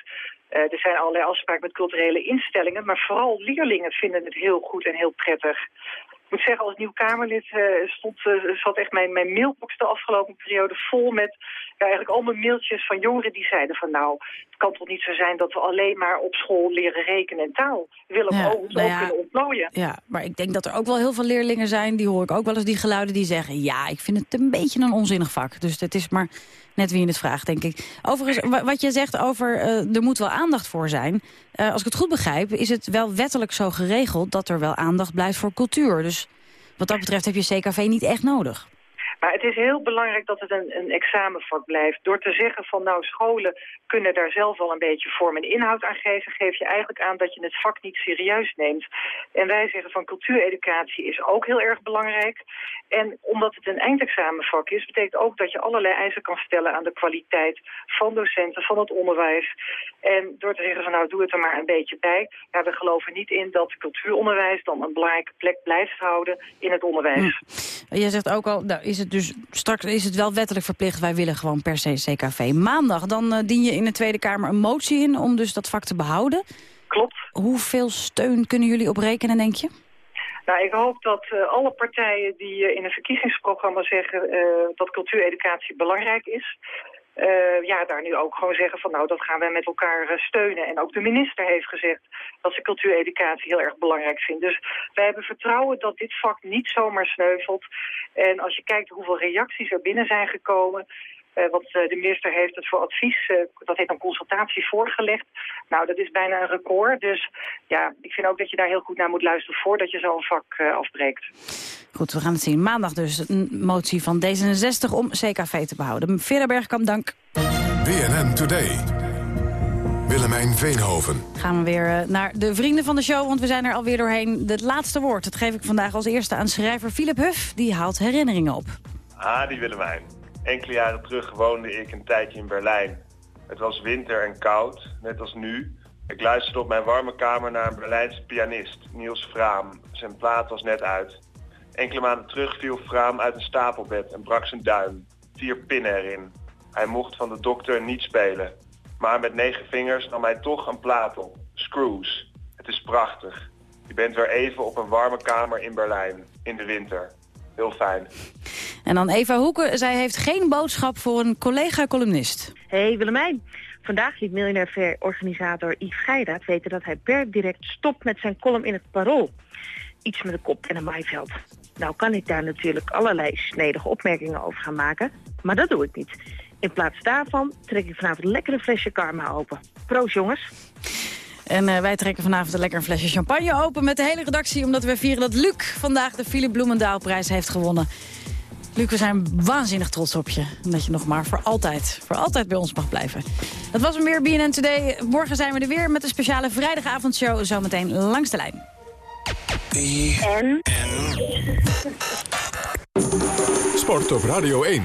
er zijn allerlei afspraken met culturele instellingen. Maar vooral leerlingen vinden het heel goed en heel prettig moet zeggen, als nieuw Kamerlid stond, zat echt mijn, mijn mailbox de afgelopen periode vol met ja, eigenlijk al mijn mailtjes van jongeren die zeiden van nou, kan toch niet zo zijn dat we alleen maar op school leren rekenen en taal. We willen ja, ook, nou ja, kunnen ontplooien. Ja, maar ik denk dat er ook wel heel veel leerlingen zijn, die hoor ik ook wel eens die geluiden die zeggen ja, ik vind het een beetje een onzinnig vak. Dus het is maar net wie je het vraagt, denk ik. Overigens, wat je zegt over uh, er moet wel aandacht voor zijn. Uh, als ik het goed begrijp, is het wel wettelijk zo geregeld... dat er wel aandacht blijft voor cultuur. Dus wat dat betreft heb je CKV niet echt nodig. Maar het is heel belangrijk dat het een, een examenvak blijft. Door te zeggen van nou scholen kunnen daar zelf wel een beetje vorm en inhoud aan geven... geef je eigenlijk aan dat je het vak niet serieus neemt. En wij zeggen van cultuureducatie is ook heel erg belangrijk. En omdat het een eindexamenvak is, betekent ook dat je allerlei eisen kan stellen aan de kwaliteit van docenten, van het onderwijs. En door te zeggen van nou doe het er maar een beetje bij. Ja, we geloven niet in dat cultuuronderwijs dan een belangrijke plek blijft houden in het onderwijs. Hm. Jij zegt ook al, nou is het dus straks is het wel wettelijk verplicht. Wij willen gewoon per se CKV. Maandag dan uh, dien je in de Tweede Kamer een motie in om dus dat vak te behouden. Klopt. Hoeveel steun kunnen jullie op rekenen, denk je? Nou, ik hoop dat uh, alle partijen die uh, in een verkiezingsprogramma zeggen uh, dat cultuureducatie belangrijk is... ja, daar nu ook gewoon zeggen van nou, dat gaan wij met elkaar steunen. En ook de minister heeft gezegd dat ze cultuureducatie heel erg belangrijk vindt. Dus wij hebben vertrouwen dat dit vak niet zomaar sneuvelt. En als je kijkt hoeveel reacties er binnen zijn gekomen... Uh, want uh, de minister heeft het voor advies, uh, dat heet een consultatie, voorgelegd. Nou, dat is bijna een record. Dus ja, ik vind ook dat je daar heel goed naar moet luisteren voordat je zo'n vak afbreekt. Goed, we gaan het zien. Maandag dus een motie van D66 om CKV te behouden. Vera Bergkamp, dank. BNN Today. Willemijn Veenhoven. Gaan we weer naar de vrienden van de show, want we zijn er alweer doorheen. Het laatste woord, dat geef ik vandaag als eerste aan schrijver Philip Huff. Die haalt herinneringen op. Ah, die Willemijn. Enkele jaren terug woonde ik een tijdje in Berlijn. Het was winter en koud, net als nu. Ik luisterde op mijn warme kamer naar een Berlijnse pianist, Niels Fraam. Zijn plaat was net uit. Enkele maanden terug viel Fraam uit een stapelbed en brak zijn duim. Vier pinnen erin. Hij mocht van de dokter niet spelen. Maar met negen vingers nam hij toch een plaat op. Screws. Het is prachtig. Je bent weer even op een warme kamer in Berlijn. In de winter. Heel fijn. En dan Eva Hoeken. Zij heeft geen boodschap voor een collega-columnist. Hey Willemijn. Vandaag liet miljonair organisator Yves Geiraat weten dat hij per direct stopt met zijn column in het Parool. Iets met een kop en een maaiveld. Nou kan ik daar natuurlijk allerlei snedige opmerkingen over gaan maken, maar dat doe ik niet. In plaats daarvan trek ik vanavond lekker een flesje karma open. Proost jongens. En uh, wij trekken vanavond een lekker een flesje champagne open met de hele redactie... omdat we vieren dat Luc vandaag de Philip Bloemendaalprijs heeft gewonnen. Luc, we zijn waanzinnig trots op je. Dat je nog maar voor altijd, voor altijd bij ons mag blijven. Dat was hem weer, BNN Today. Morgen zijn we er weer met een speciale vrijdagavondshow. Zometeen langs de lijn. En? Sport op Radio 1.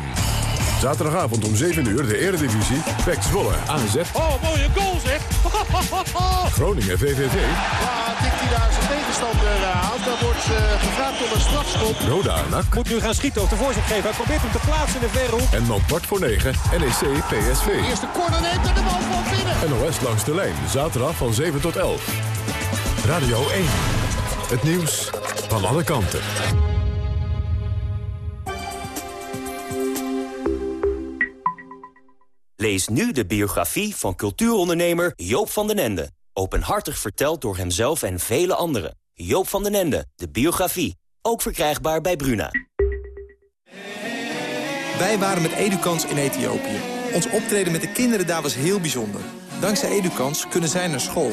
Zaterdagavond om 7 uur de Eredivisie. Pek Zwolle, AZ. Oh, mooie goal zeg. Groningen, VVV. Ja, tikt hij daar zijn tegenstander aan. Dan wordt uh, gevraagd om een strafschop. Roda, NAC. Moet nu gaan schieten of de voorzet geven. Hij probeert hem te plaatsen in de verhoek. En dan kwart voor 9, NEC, PSV. De eerste corner neemt en de bal van binnen. NOS langs de lijn, zaterdag van 7 tot 11. Radio 1. Het nieuws van alle kanten. Lees nu de biografie van cultuurondernemer Joop van den Ende. Openhartig verteld door hemzelf en vele anderen. Joop van den Ende, de biografie. Ook verkrijgbaar bij Bruna. Wij waren met Edukans in Ethiopië. Ons optreden met de kinderen daar was heel bijzonder. Dankzij Edukans kunnen zij naar school.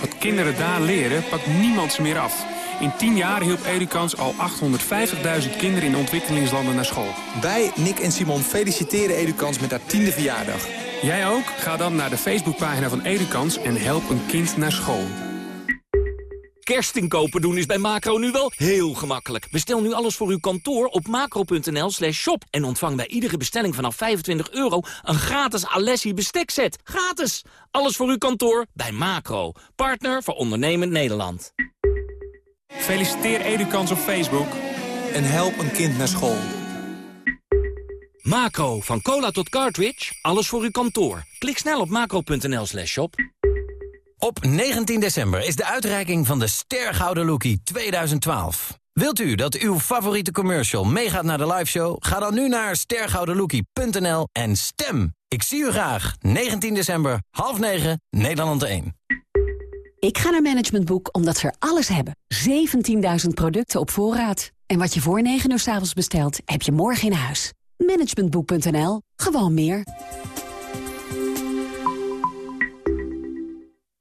Wat kinderen daar leren, pakt niemand ze meer af. In 10 jaar hielp Edukans al 850.000 kinderen in ontwikkelingslanden naar school. Wij, Nick en Simon, feliciteren Edukans met haar tiende verjaardag. Jij ook? Ga dan naar de Facebookpagina van Edukans en help een kind naar school. Kerstinkopen doen is bij Macro nu wel heel gemakkelijk. Bestel nu alles voor uw kantoor op macro.nl slash shop... en ontvang bij iedere bestelling vanaf 25 euro... een gratis Alessi bestekset. Gratis! Alles voor uw kantoor bij Macro. Partner voor ondernemend Nederland. Feliciteer Edukans op Facebook. En help een kind naar school. Macro, van cola tot cartridge, alles voor uw kantoor. Klik snel op macro.nl slash shop. Op 19 december is de uitreiking van de Stergouden Lookie 2012. Wilt u dat uw favoriete commercial meegaat naar de liveshow? Ga dan nu naar stergoudenlookie.nl en stem. Ik zie u graag. 19 december, half 9, Nederland 1. Ik ga naar Management Boek omdat ze er alles hebben. 17.000 producten op voorraad. En wat je voor 9 uur s avonds bestelt, heb je morgen in huis. Managementboek.nl. Gewoon meer.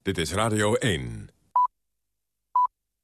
Dit is Radio 1.